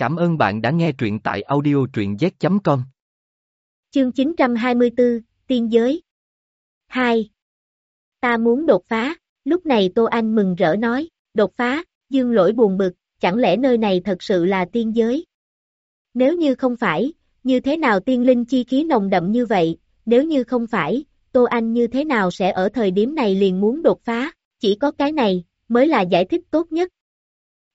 Cảm ơn bạn đã nghe truyện tại audio truyện z.com. Chương 924, Tiên giới 2. Ta muốn đột phá, lúc này Tô Anh mừng rỡ nói, đột phá, dương lỗi buồn bực, chẳng lẽ nơi này thật sự là tiên giới? Nếu như không phải, như thế nào tiên linh chi khí nồng đậm như vậy, nếu như không phải, Tô Anh như thế nào sẽ ở thời điểm này liền muốn đột phá, chỉ có cái này, mới là giải thích tốt nhất.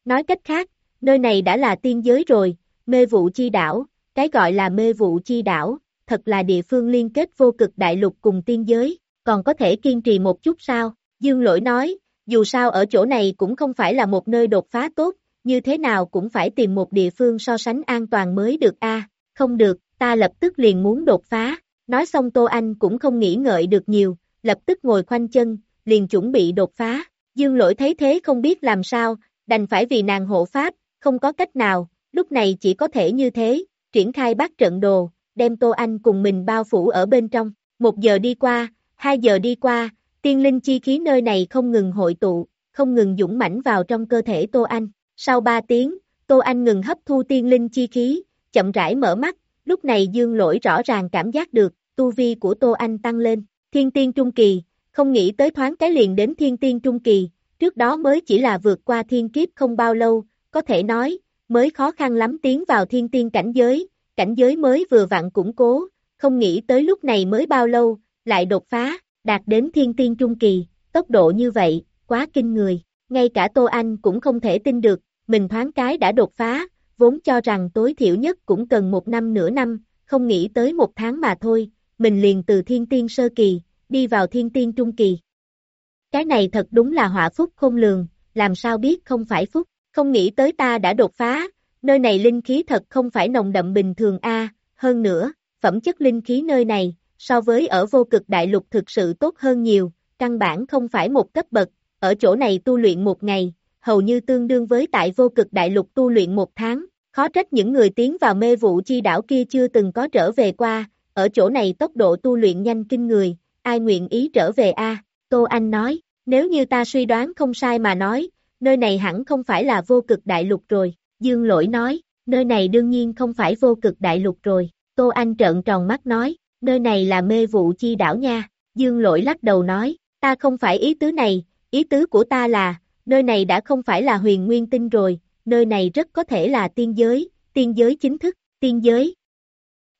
Nói cách khác, nơi này đã là tiên giới rồi, mê vụ chi đảo, cái gọi là mê vụ chi đảo, thật là địa phương liên kết vô cực đại lục cùng tiên giới, còn có thể kiên trì một chút sao, Dương Lỗi nói, dù sao ở chỗ này cũng không phải là một nơi đột phá tốt, như thế nào cũng phải tìm một địa phương so sánh an toàn mới được a. Không được, ta lập tức liền muốn đột phá, nói xong Tô Anh cũng không nghĩ ngợi được nhiều, lập tức ngồi khoanh chân, liền chuẩn bị đột phá, Dương Lỗi thấy thế không biết làm sao, đành phải vì nàng hộ pháp, không có cách nào, lúc này chỉ có thể như thế, triển khai bát trận đồ, đem Tô Anh cùng mình bao phủ ở bên trong, một giờ đi qua, hai giờ đi qua, tiên linh chi khí nơi này không ngừng hội tụ, không ngừng dũng mãnh vào trong cơ thể Tô Anh, sau ba tiếng, Tô Anh ngừng hấp thu tiên linh chi khí, chậm rãi mở mắt, lúc này dương lỗi rõ ràng cảm giác được, tu vi của Tô Anh tăng lên, thiên tiên trung kỳ, không nghĩ tới thoáng cái liền đến thiên tiên trung kỳ, trước đó mới chỉ là vượt qua thiên kiếp không bao lâu, có thể nói, mới khó khăn lắm tiến vào thiên tiên cảnh giới, cảnh giới mới vừa vặn củng cố, không nghĩ tới lúc này mới bao lâu, lại đột phá, đạt đến thiên tiên trung kỳ, tốc độ như vậy, quá kinh người, ngay cả Tô Anh cũng không thể tin được, mình thoáng cái đã đột phá, vốn cho rằng tối thiểu nhất cũng cần một năm nửa năm, không nghĩ tới một tháng mà thôi, mình liền từ thiên tiên sơ kỳ, đi vào thiên tiên trung kỳ. Cái này thật đúng là họa phúc không lường, làm sao biết không phải phúc. Không nghĩ tới ta đã đột phá, nơi này linh khí thật không phải nồng đậm bình thường a, hơn nữa, phẩm chất linh khí nơi này, so với ở vô cực đại lục thực sự tốt hơn nhiều, căn bản không phải một cấp bậc, ở chỗ này tu luyện một ngày, hầu như tương đương với tại vô cực đại lục tu luyện một tháng, khó trách những người tiến vào mê vụ chi đảo kia chưa từng có trở về qua, ở chỗ này tốc độ tu luyện nhanh kinh người, ai nguyện ý trở về a? Tô Anh nói, nếu như ta suy đoán không sai mà nói, nơi này hẳn không phải là vô cực đại lục rồi, Dương Lỗi nói, nơi này đương nhiên không phải vô cực đại lục rồi, Tô Anh trợn tròn mắt nói, nơi này là mê vụ chi đảo nha, Dương Lỗi lắc đầu nói, ta không phải ý tứ này, ý tứ của ta là, nơi này đã không phải là huyền nguyên tinh rồi, nơi này rất có thể là tiên giới, tiên giới chính thức, tiên giới.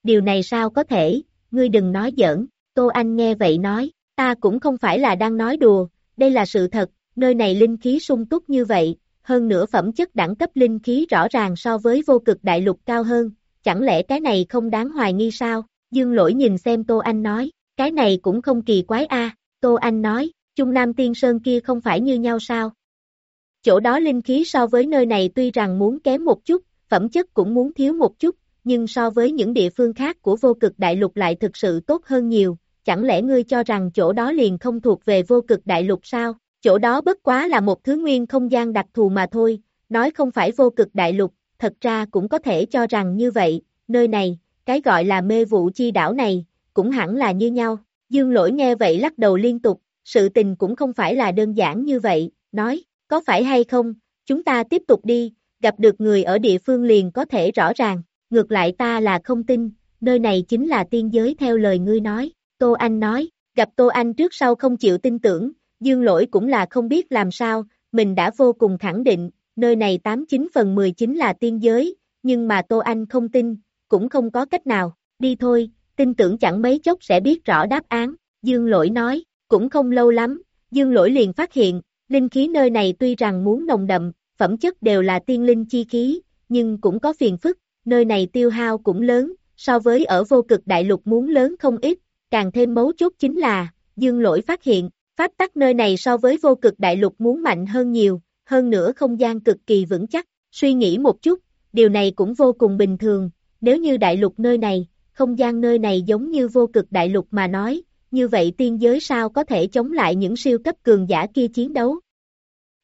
Điều này sao có thể, ngươi đừng nói giỡn, Tô Anh nghe vậy nói, ta cũng không phải là đang nói đùa, đây là sự thật, nơi này linh khí sung túc như vậy, hơn nữa phẩm chất đẳng cấp linh khí rõ ràng so với vô cực đại lục cao hơn, chẳng lẽ cái này không đáng hoài nghi sao? Dương lỗi nhìn xem Tô Anh nói, cái này cũng không kỳ quái a Tô Anh nói, Trung Nam Tiên Sơn kia không phải như nhau sao? Chỗ đó linh khí so với nơi này tuy rằng muốn kém một chút, phẩm chất cũng muốn thiếu một chút, nhưng so với những địa phương khác của vô cực đại lục lại thực sự tốt hơn nhiều, chẳng lẽ ngươi cho rằng chỗ đó liền không thuộc về vô cực đại lục sao? Chỗ đó bất quá là một thứ nguyên không gian đặc thù mà thôi, nói không phải vô cực đại lục, thật ra cũng có thể cho rằng như vậy, nơi này, cái gọi là mê vụ chi đảo này, cũng hẳn là như nhau. Dương lỗi nghe vậy lắc đầu liên tục, sự tình cũng không phải là đơn giản như vậy, nói, có phải hay không, chúng ta tiếp tục đi, gặp được người ở địa phương liền có thể rõ ràng, ngược lại ta là không tin, nơi này chính là tiên giới theo lời ngươi nói, Tô Anh nói, gặp Tô Anh trước sau không chịu tin tưởng, Dương lỗi cũng là không biết làm sao, mình đã vô cùng khẳng định, nơi này 89 phần 19 là tiên giới, nhưng mà Tô Anh không tin, cũng không có cách nào, đi thôi, tin tưởng chẳng mấy chốc sẽ biết rõ đáp án, Dương lỗi nói, cũng không lâu lắm, Dương lỗi liền phát hiện, linh khí nơi này tuy rằng muốn nồng đậm, phẩm chất đều là tiên linh chi khí, nhưng cũng có phiền phức, nơi này tiêu hao cũng lớn, so với ở vô cực đại lục muốn lớn không ít, càng thêm mấu chốt chính là, Dương lỗi phát hiện, Pháp tắc nơi này so với vô cực đại lục muốn mạnh hơn nhiều, hơn nữa không gian cực kỳ vững chắc, suy nghĩ một chút, điều này cũng vô cùng bình thường, nếu như đại lục nơi này, không gian nơi này giống như vô cực đại lục mà nói, như vậy tiên giới sao có thể chống lại những siêu cấp cường giả kia chiến đấu.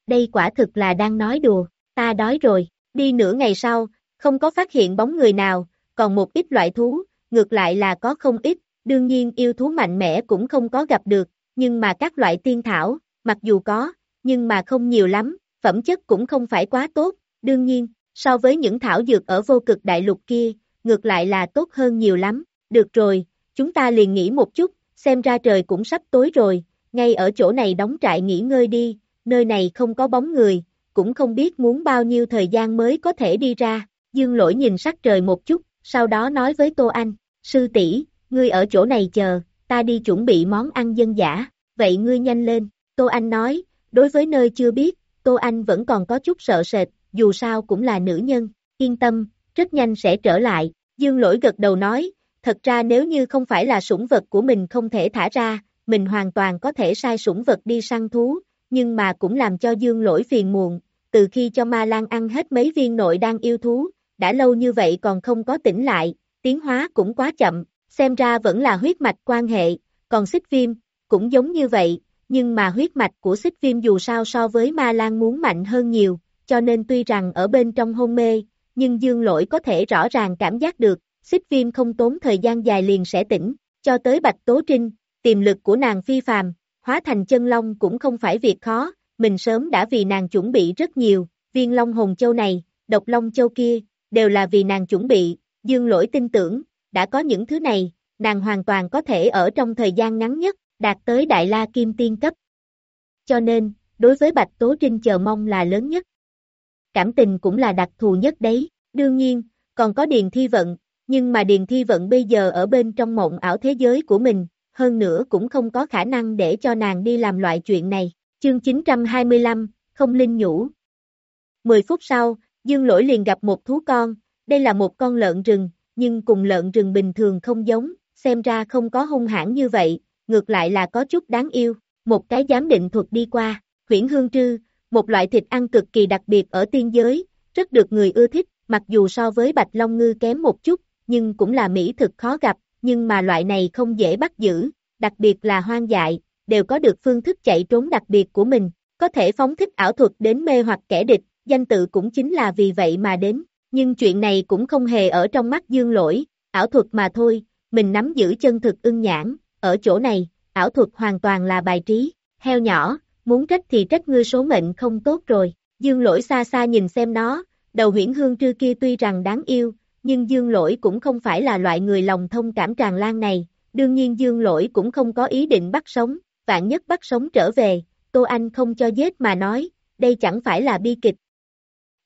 Đây quả thực là đang nói đùa, ta đói rồi, đi nửa ngày sau, không có phát hiện bóng người nào, còn một ít loại thú, ngược lại là có không ít, đương nhiên yêu thú mạnh mẽ cũng không có gặp được, nhưng mà các loại tiên thảo, mặc dù có, nhưng mà không nhiều lắm, phẩm chất cũng không phải quá tốt, đương nhiên, so với những thảo dược ở vô cực đại lục kia, ngược lại là tốt hơn nhiều lắm. Được rồi, chúng ta liền nghỉ một chút, xem ra trời cũng sắp tối rồi, ngay ở chỗ này đóng trại nghỉ ngơi đi, nơi này không có bóng người, cũng không biết muốn bao nhiêu thời gian mới có thể đi ra. Dương lỗi nhìn sắc trời một chút, sau đó nói với Tô Anh, sư tỷ ngươi ở chỗ này chờ, ta đi chuẩn bị món ăn dân dã, vậy ngươi nhanh lên, Tô Anh nói, đối với nơi chưa biết, Tô Anh vẫn còn có chút sợ sệt, dù sao cũng là nữ nhân, yên tâm, rất nhanh sẽ trở lại, Dương lỗi gật đầu nói, thật ra nếu như không phải là sủng vật của mình không thể thả ra, mình hoàn toàn có thể sai sủng vật đi săn thú, nhưng mà cũng làm cho Dương lỗi phiền muộn, từ khi cho Ma Lan ăn hết mấy viên nội đang yêu thú, đã lâu như vậy còn không có tỉnh lại, tiến hóa cũng quá chậm, xem ra vẫn là huyết mạch quan hệ, còn xích viêm, cũng giống như vậy, nhưng mà huyết mạch của xích viêm dù sao so với ma lan muốn mạnh hơn nhiều, cho nên tuy rằng ở bên trong hôn mê, nhưng dương lỗi có thể rõ ràng cảm giác được, xích viêm không tốn thời gian dài liền sẽ tỉnh, cho tới bạch tố trinh, tiềm lực của nàng phi phàm, hóa thành chân long cũng không phải việc khó, mình sớm đã vì nàng chuẩn bị rất nhiều, viên long hồn châu này, độc long châu kia, đều là vì nàng chuẩn bị, dương lỗi tin tưởng, đã có những thứ này, nàng hoàn toàn có thể ở trong thời gian ngắn nhất, đạt tới Đại La Kim Tiên cấp. Cho nên, đối với Bạch Tố Trinh chờ mong là lớn nhất. Cảm tình cũng là đặc thù nhất đấy, đương nhiên, còn có Điền Thi Vận, nhưng mà Điền Thi Vận bây giờ ở bên trong mộng ảo thế giới của mình, hơn nữa cũng không có khả năng để cho nàng đi làm loại chuyện này. Chương 925, không linh nhũ. 10 phút sau, Dương Lỗi liền gặp một thú con, đây là một con lợn rừng, nhưng cùng lợn rừng bình thường không giống, xem ra không có hung hãn như vậy, ngược lại là có chút đáng yêu. Một cái giám định thuật đi qua, huyển hương trư, một loại thịt ăn cực kỳ đặc biệt ở tiên giới, rất được người ưa thích, mặc dù so với bạch long ngư kém một chút, nhưng cũng là mỹ thực khó gặp, nhưng mà loại này không dễ bắt giữ, đặc biệt là hoang dại, đều có được phương thức chạy trốn đặc biệt của mình, có thể phóng thích ảo thuật đến mê hoặc kẻ địch, danh tự cũng chính là vì vậy mà đến. Nhưng chuyện này cũng không hề ở trong mắt dương lỗi, ảo thuật mà thôi, mình nắm giữ chân thực ưng nhãn, ở chỗ này, ảo thuật hoàn toàn là bài trí, heo nhỏ, muốn trách thì trách ngươi số mệnh không tốt rồi, dương lỗi xa xa nhìn xem nó, đầu huyển hương trư kia tuy rằng đáng yêu, nhưng dương lỗi cũng không phải là loại người lòng thông cảm tràn lan này, đương nhiên dương lỗi cũng không có ý định bắt sống, vạn nhất bắt sống trở về, Tô Anh không cho giết mà nói, đây chẳng phải là bi kịch.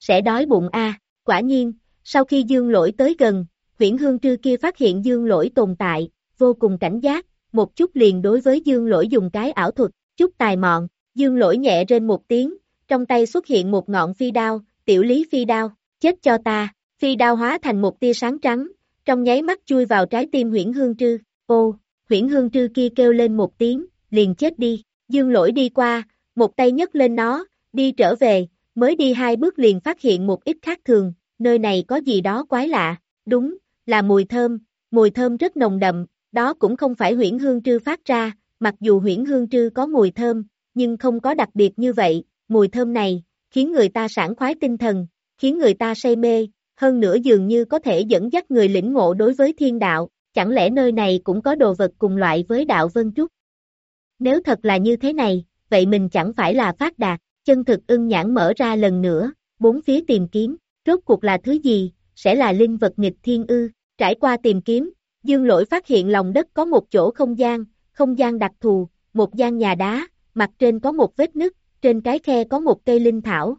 Sẽ đói bụng a Quả nhiên, sau khi dương lỗi tới gần, huyển hương trư kia phát hiện dương lỗi tồn tại, vô cùng cảnh giác, một chút liền đối với dương lỗi dùng cái ảo thuật, chút tài mọn, dương lỗi nhẹ trên một tiếng, trong tay xuất hiện một ngọn phi đao, tiểu lý phi đao, chết cho ta, phi đao hóa thành một tia sáng trắng, trong nháy mắt chui vào trái tim huyển hương trư, ô, huyển hương trư kia kêu lên một tiếng, liền chết đi, dương lỗi đi qua, một tay nhấc lên nó, đi trở về, mới đi hai bước liền phát hiện một ít khác thường, nơi này có gì đó quái lạ, đúng, là mùi thơm, mùi thơm rất nồng đậm, đó cũng không phải huyển hương trư phát ra, mặc dù huyển hương trư có mùi thơm, nhưng không có đặc biệt như vậy, mùi thơm này, khiến người ta sảng khoái tinh thần, khiến người ta say mê, hơn nữa dường như có thể dẫn dắt người lĩnh ngộ đối với thiên đạo, chẳng lẽ nơi này cũng có đồ vật cùng loại với đạo Vân Trúc? Nếu thật là như thế này, vậy mình chẳng phải là phát đạt, chân thực ưng nhãn mở ra lần nữa, bốn phía tìm kiếm, rốt cuộc là thứ gì, sẽ là linh vật nghịch thiên ư, trải qua tìm kiếm, dương lỗi phát hiện lòng đất có một chỗ không gian, không gian đặc thù, một gian nhà đá, mặt trên có một vết nứt, trên cái khe có một cây linh thảo.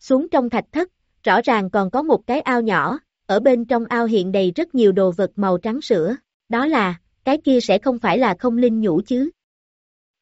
Xuống trong thạch thất, rõ ràng còn có một cái ao nhỏ, ở bên trong ao hiện đầy rất nhiều đồ vật màu trắng sữa, đó là, cái kia sẽ không phải là không linh nhũ chứ.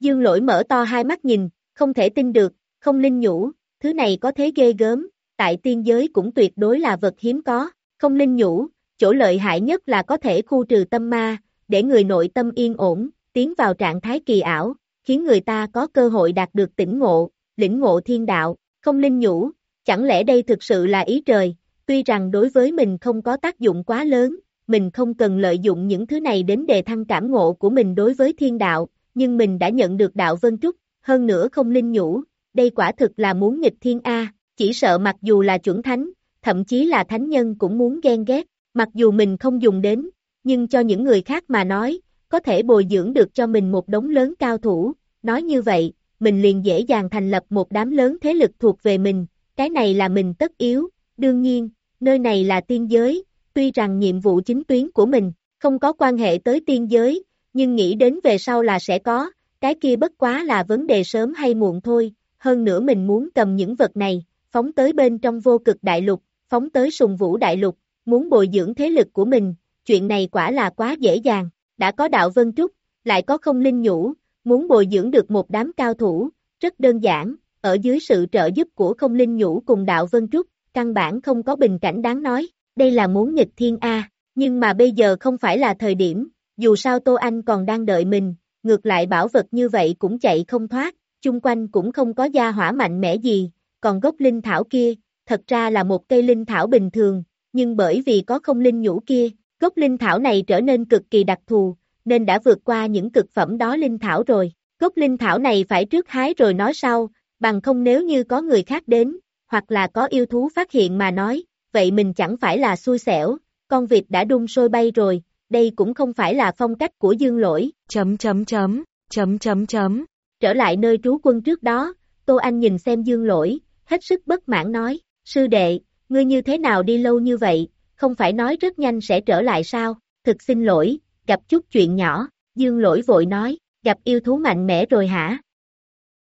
Dương lỗi mở to hai mắt nhìn, không thể tin được, không linh nhũ, thứ này có thế ghê gớm, tại tiên giới cũng tuyệt đối là vật hiếm có, không linh nhũ, chỗ lợi hại nhất là có thể khu trừ tâm ma, để người nội tâm yên ổn, tiến vào trạng thái kỳ ảo, khiến người ta có cơ hội đạt được tỉnh ngộ, lĩnh ngộ thiên đạo, không linh nhũ, chẳng lẽ đây thực sự là ý trời, tuy rằng đối với mình không có tác dụng quá lớn, mình không cần lợi dụng những thứ này đến đề thăng cảm ngộ của mình đối với thiên đạo, nhưng mình đã nhận được đạo vân trúc, hơn nữa không linh nhũ, đây quả thực là muốn nghịch thiên A, chỉ sợ mặc dù là chuẩn thánh, thậm chí là thánh nhân cũng muốn ghen ghét, mặc dù mình không dùng đến, nhưng cho những người khác mà nói, có thể bồi dưỡng được cho mình một đống lớn cao thủ, nói như vậy, mình liền dễ dàng thành lập một đám lớn thế lực thuộc về mình, cái này là mình tất yếu, đương nhiên, nơi này là tiên giới, tuy rằng nhiệm vụ chính tuyến của mình, không có quan hệ tới tiên giới, nhưng nghĩ đến về sau là sẽ có, cái kia bất quá là vấn đề sớm hay muộn thôi, hơn nữa mình muốn cầm những vật này, phóng tới bên trong vô cực đại lục, phóng tới sùng vũ đại lục, muốn bồi dưỡng thế lực của mình, chuyện này quả là quá dễ dàng, đã có đạo vân trúc, lại có không linh nhũ, muốn bồi dưỡng được một đám cao thủ, rất đơn giản, ở dưới sự trợ giúp của không linh nhũ cùng đạo vân trúc, căn bản không có bình cảnh đáng nói, đây là muốn nghịch thiên A, nhưng mà bây giờ không phải là thời điểm, dù sao Tô Anh còn đang đợi mình, ngược lại bảo vật như vậy cũng chạy không thoát, chung quanh cũng không có gia hỏa mạnh mẽ gì, còn gốc linh thảo kia, thật ra là một cây linh thảo bình thường, nhưng bởi vì có không linh nhũ kia, gốc linh thảo này trở nên cực kỳ đặc thù, nên đã vượt qua những cực phẩm đó linh thảo rồi. Gốc linh thảo này phải trước hái rồi nói sau, bằng không nếu như có người khác đến, hoặc là có yêu thú phát hiện mà nói, vậy mình chẳng phải là xui xẻo, con vịt đã đun sôi bay rồi, đây cũng không phải là phong cách của dương lỗi. Chấm chấm chấm, chấm chấm chấm. Trở lại nơi trú quân trước đó, Tô Anh nhìn xem dương lỗi, hết sức bất mãn nói, sư đệ, ngươi như thế nào đi lâu như vậy, không phải nói rất nhanh sẽ trở lại sao, thực xin lỗi, gặp chút chuyện nhỏ, dương lỗi vội nói, gặp yêu thú mạnh mẽ rồi hả?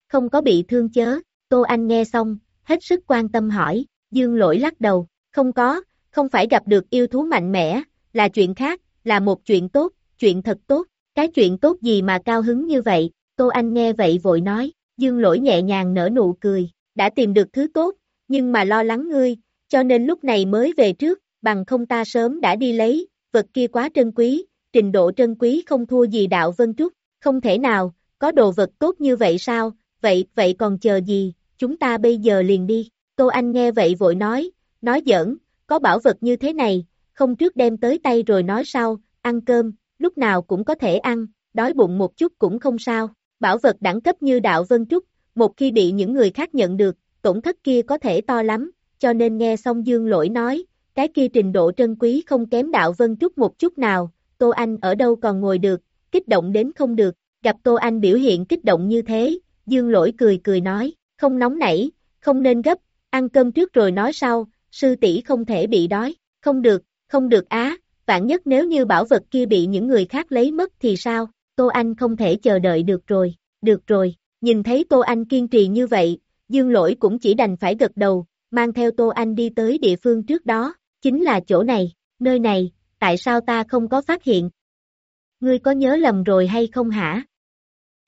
Không có bị thương chớ, Tô Anh nghe xong, hết sức quan tâm hỏi, dương lỗi lắc đầu, không có, không phải gặp được yêu thú mạnh mẽ, là chuyện khác, là một chuyện tốt, chuyện thật tốt, cái chuyện tốt gì mà cao hứng như vậy, Tô Anh nghe vậy vội nói, dương lỗi nhẹ nhàng nở nụ cười, đã tìm được thứ tốt, nhưng mà lo lắng ngươi, cho nên lúc này mới về trước, bằng không ta sớm đã đi lấy, vật kia quá trân quý, trình độ trân quý không thua gì đạo vân trúc, không thể nào, có đồ vật tốt như vậy sao, vậy, vậy còn chờ gì, chúng ta bây giờ liền đi, Tô Anh nghe vậy vội nói, nói giỡn, có bảo vật như thế này, không trước đem tới tay rồi nói sau, ăn cơm, lúc nào cũng có thể ăn, đói bụng một chút cũng không sao, bảo vật đẳng cấp như đạo vân trúc, một khi bị những người khác nhận được, tổn thất kia có thể to lắm, cho nên nghe xong dương lỗi nói, cái kia trình độ trân quý không kém đạo vân trúc một chút nào, Tô Anh ở đâu còn ngồi được, kích động đến không được, gặp Tô Anh biểu hiện kích động như thế, dương lỗi cười cười nói, không nóng nảy, không nên gấp, ăn cơm trước rồi nói sau, sư tỷ không thể bị đói, không được, không được á, vạn nhất nếu như bảo vật kia bị những người khác lấy mất thì sao, Tô Anh không thể chờ đợi được rồi, được rồi, nhìn thấy Tô Anh kiên trì như vậy, dương lỗi cũng chỉ đành phải gật đầu, mang theo Tô Anh đi tới địa phương trước đó, chính là chỗ này, nơi này, tại sao ta không có phát hiện? Ngươi có nhớ lầm rồi hay không hả?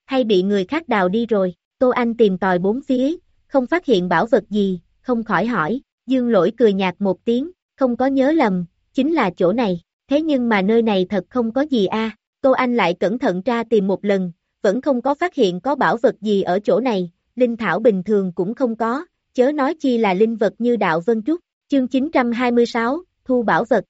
Hay bị người khác đào đi rồi, Tô Anh tìm tòi bốn phía, không phát hiện bảo vật gì, không khỏi hỏi, dương lỗi cười nhạt một tiếng, không có nhớ lầm, chính là chỗ này, thế nhưng mà nơi này thật không có gì a. Tô Anh lại cẩn thận tra tìm một lần, vẫn không có phát hiện có bảo vật gì ở chỗ này, linh thảo bình thường cũng không có, chớ nói chi là linh vật như đạo Vân Trúc, chương 926, thu bảo vật.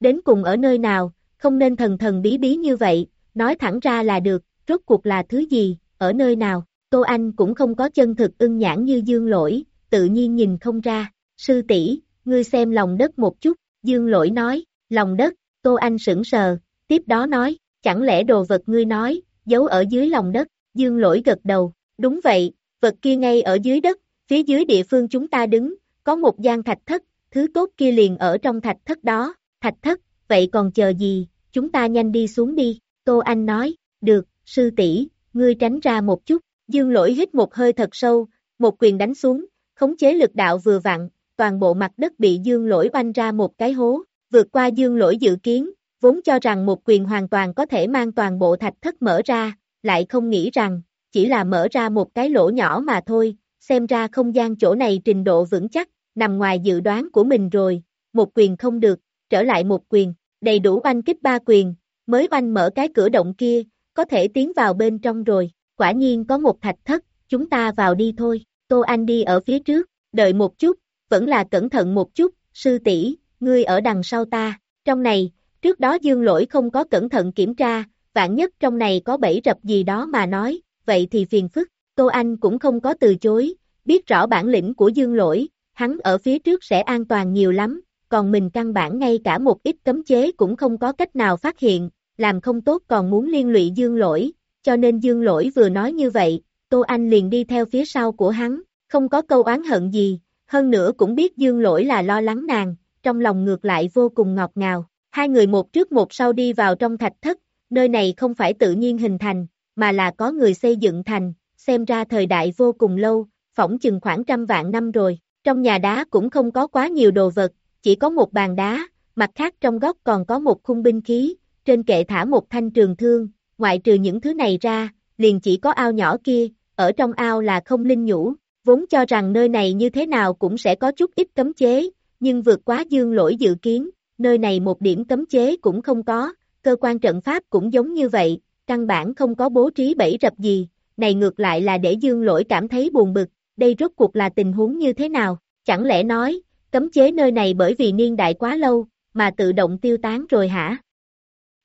Đến cùng ở nơi nào, không nên thần thần bí bí như vậy, nói thẳng ra là được, rốt cuộc là thứ gì, ở nơi nào, Tô Anh cũng không có chân thực ưng nhãn như dương lỗi, tự nhiên nhìn không ra, sư tỷ ngươi xem lòng đất một chút, dương lỗi nói, lòng đất, Tô Anh sững sờ, tiếp đó nói, chẳng lẽ đồ vật ngươi nói, giấu ở dưới lòng đất, dương lỗi gật đầu, đúng vậy, vật kia ngay ở dưới đất, phía dưới địa phương chúng ta đứng, có một gian thạch thất, thứ tốt kia liền ở trong thạch thất đó, thạch thất, vậy còn chờ gì, chúng ta nhanh đi xuống đi, Tô Anh nói, được, sư tỷ ngươi tránh ra một chút, dương lỗi hít một hơi thật sâu, một quyền đánh xuống, khống chế lực đạo vừa vặn, toàn bộ mặt đất bị dương lỗi oanh ra một cái hố, vượt qua dương lỗi dự kiến, vốn cho rằng một quyền hoàn toàn có thể mang toàn bộ thạch thất mở ra, lại không nghĩ rằng, chỉ là mở ra một cái lỗ nhỏ mà thôi, xem ra không gian chỗ này trình độ vững chắc, nằm ngoài dự đoán của mình rồi, một quyền không được, trở lại một quyền, đầy đủ oanh kích ba quyền, mới oanh mở cái cửa động kia, có thể tiến vào bên trong rồi, quả nhiên có một thạch thất, chúng ta vào đi thôi, Tô Anh đi ở phía trước, đợi một chút, vẫn là cẩn thận một chút, sư tỷ ngươi ở đằng sau ta, trong này, trước đó dương lỗi không có cẩn thận kiểm tra, vạn nhất trong này có bẫy rập gì đó mà nói, vậy thì phiền phức, Tô Anh cũng không có từ chối, biết rõ bản lĩnh của dương lỗi, hắn ở phía trước sẽ an toàn nhiều lắm, còn mình căn bản ngay cả một ít cấm chế cũng không có cách nào phát hiện, làm không tốt còn muốn liên lụy dương lỗi, cho nên dương lỗi vừa nói như vậy, Tô Anh liền đi theo phía sau của hắn, không có câu oán hận gì, hơn nữa cũng biết dương lỗi là lo lắng nàng, trong lòng ngược lại vô cùng ngọt ngào. Hai người một trước một sau đi vào trong thạch thất, nơi này không phải tự nhiên hình thành, mà là có người xây dựng thành, xem ra thời đại vô cùng lâu, phỏng chừng khoảng trăm vạn năm rồi. Trong nhà đá cũng không có quá nhiều đồ vật, chỉ có một bàn đá, mặt khác trong góc còn có một khung binh khí, trên kệ thả một thanh trường thương, ngoại trừ những thứ này ra, liền chỉ có ao nhỏ kia, ở trong ao là không linh nhũ, vốn cho rằng nơi này như thế nào cũng sẽ có chút ít cấm chế, nhưng vượt quá dương lỗi dự kiến, nơi này một điểm cấm chế cũng không có, cơ quan trận pháp cũng giống như vậy, căn bản không có bố trí bẫy rập gì, này ngược lại là để dương lỗi cảm thấy buồn bực, đây rốt cuộc là tình huống như thế nào, chẳng lẽ nói, cấm chế nơi này bởi vì niên đại quá lâu, mà tự động tiêu tán rồi hả?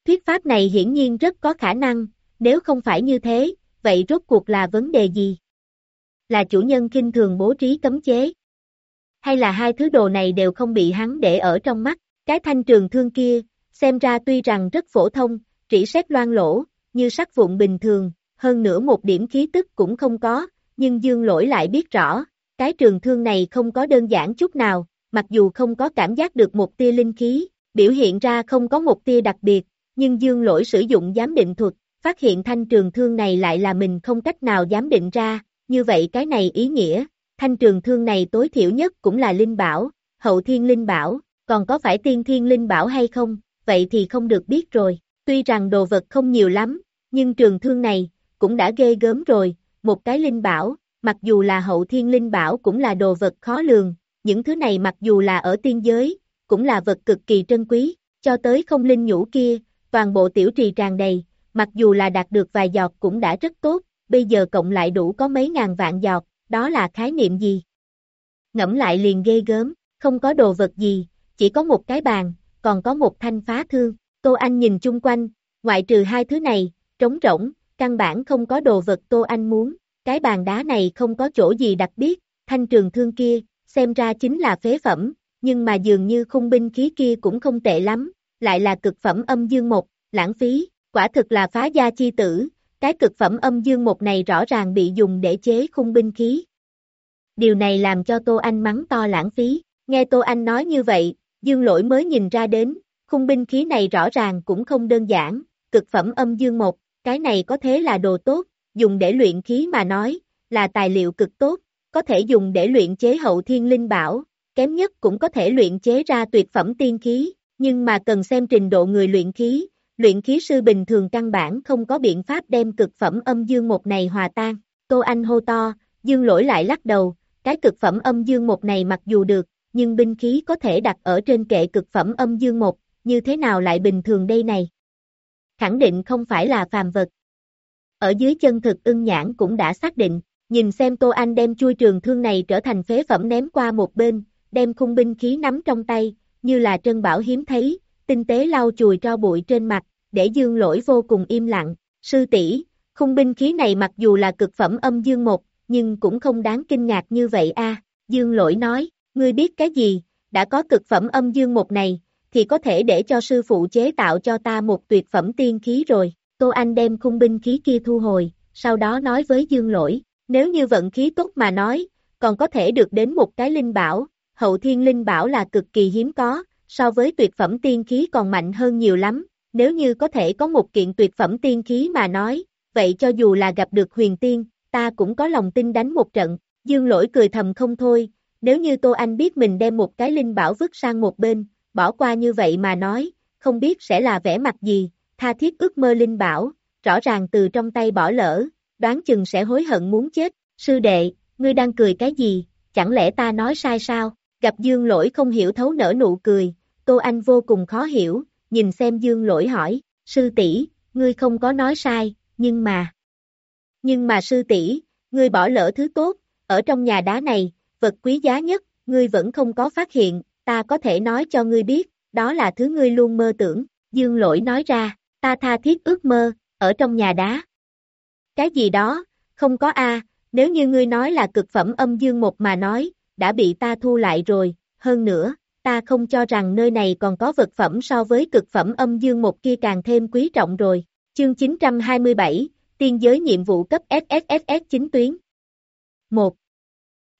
Thuyết pháp này hiển nhiên rất có khả năng, nếu không phải như thế, vậy rốt cuộc là vấn đề gì? Là chủ nhân kinh thường bố trí cấm chế? Hay là hai thứ đồ này đều không bị hắn để ở trong mắt? Cái thanh trường thương kia, xem ra tuy rằng rất phổ thông, rỉ sét loan lỗ, như sắc vụn bình thường, hơn nữa một điểm khí tức cũng không có, nhưng dương lỗi lại biết rõ, cái trường thương này không có đơn giản chút nào, mặc dù không có cảm giác được một tia linh khí, biểu hiện ra không có một tia đặc biệt, nhưng dương lỗi sử dụng giám định thuật, phát hiện thanh trường thương này lại là mình không cách nào giám định ra, như vậy cái này ý nghĩa, thanh trường thương này tối thiểu nhất cũng là linh bảo, hậu thiên linh bảo, còn có phải tiên thiên linh bảo hay không, vậy thì không được biết rồi, tuy rằng đồ vật không nhiều lắm, nhưng trường thương này, cũng đã ghê gớm rồi, một cái linh bảo, mặc dù là hậu thiên linh bảo cũng là đồ vật khó lường, những thứ này mặc dù là ở tiên giới, cũng là vật cực kỳ trân quý, cho tới không linh nhũ kia, toàn bộ tiểu trì tràn đầy, mặc dù là đạt được vài giọt cũng đã rất tốt, bây giờ cộng lại đủ có mấy ngàn vạn giọt, đó là khái niệm gì? Ngẫm lại liền ghê gớm, không có đồ vật gì, chỉ có một cái bàn, còn có một thanh phá thương, Tô Anh nhìn chung quanh, ngoại trừ hai thứ này, trống rỗng, căn bản không có đồ vật Tô Anh muốn, cái bàn đá này không có chỗ gì đặc biệt, thanh trường thương kia, xem ra chính là phế phẩm, nhưng mà dường như khung binh khí kia cũng không tệ lắm, lại là cực phẩm âm dương một, lãng phí, quả thực là phá gia chi tử, cái cực phẩm âm dương một này rõ ràng bị dùng để chế khung binh khí. Điều này làm cho Tô Anh mắng to lãng phí, nghe Tô Anh nói như vậy, dương lỗi mới nhìn ra đến, khung binh khí này rõ ràng cũng không đơn giản, cực phẩm âm dương một, cái này có thế là đồ tốt, dùng để luyện khí mà nói, là tài liệu cực tốt, có thể dùng để luyện chế hậu thiên linh bảo, kém nhất cũng có thể luyện chế ra tuyệt phẩm tiên khí, nhưng mà cần xem trình độ người luyện khí, luyện khí sư bình thường căn bản không có biện pháp đem cực phẩm âm dương một này hòa tan. Tô Anh hô to, dương lỗi lại lắc đầu, cái cực phẩm âm dương một này mặc dù được, nhưng binh khí có thể đặt ở trên kệ cực phẩm âm dương một, như thế nào lại bình thường đây này? Khẳng định không phải là phàm vật. Ở dưới chân thực ưng nhãn cũng đã xác định, nhìn xem Tô Anh đem chui trường thương này trở thành phế phẩm ném qua một bên, đem khung binh khí nắm trong tay, như là trân bảo hiếm thấy, tinh tế lau chùi tro bụi trên mặt, để dương lỗi vô cùng im lặng, sư tỷ khung binh khí này mặc dù là cực phẩm âm dương một, nhưng cũng không đáng kinh ngạc như vậy a dương lỗi nói, ngươi biết cái gì, đã có cực phẩm âm dương một này, thì có thể để cho sư phụ chế tạo cho ta một tuyệt phẩm tiên khí rồi, Tô Anh đem khung binh khí kia thu hồi, sau đó nói với dương lỗi, nếu như vận khí tốt mà nói, còn có thể được đến một cái linh bảo, hậu thiên linh bảo là cực kỳ hiếm có, so với tuyệt phẩm tiên khí còn mạnh hơn nhiều lắm, nếu như có thể có một kiện tuyệt phẩm tiên khí mà nói, vậy cho dù là gặp được huyền tiên, ta cũng có lòng tin đánh một trận, dương lỗi cười thầm không thôi, nếu như Tô Anh biết mình đem một cái linh bảo vứt sang một bên, bỏ qua như vậy mà nói, không biết sẽ là vẻ mặt gì, tha thiết ước mơ linh bảo, rõ ràng từ trong tay bỏ lỡ, đoán chừng sẽ hối hận muốn chết, sư đệ, ngươi đang cười cái gì, chẳng lẽ ta nói sai sao, gặp dương lỗi không hiểu thấu nở nụ cười, Tô Anh vô cùng khó hiểu, nhìn xem dương lỗi hỏi, sư tỷ ngươi không có nói sai, nhưng mà... Nhưng mà sư tỷ ngươi bỏ lỡ thứ tốt, ở trong nhà đá này, vật quý giá nhất, ngươi vẫn không có phát hiện, ta có thể nói cho ngươi biết, đó là thứ ngươi luôn mơ tưởng, dương lỗi nói ra, ta tha thiết ước mơ, ở trong nhà đá. Cái gì đó, không có a nếu như ngươi nói là cực phẩm âm dương một mà nói, đã bị ta thu lại rồi, hơn nữa, ta không cho rằng nơi này còn có vật phẩm so với cực phẩm âm dương một kia càng thêm quý trọng rồi. Chương 927, Tiên giới nhiệm vụ cấp SSSS chính tuyến 1.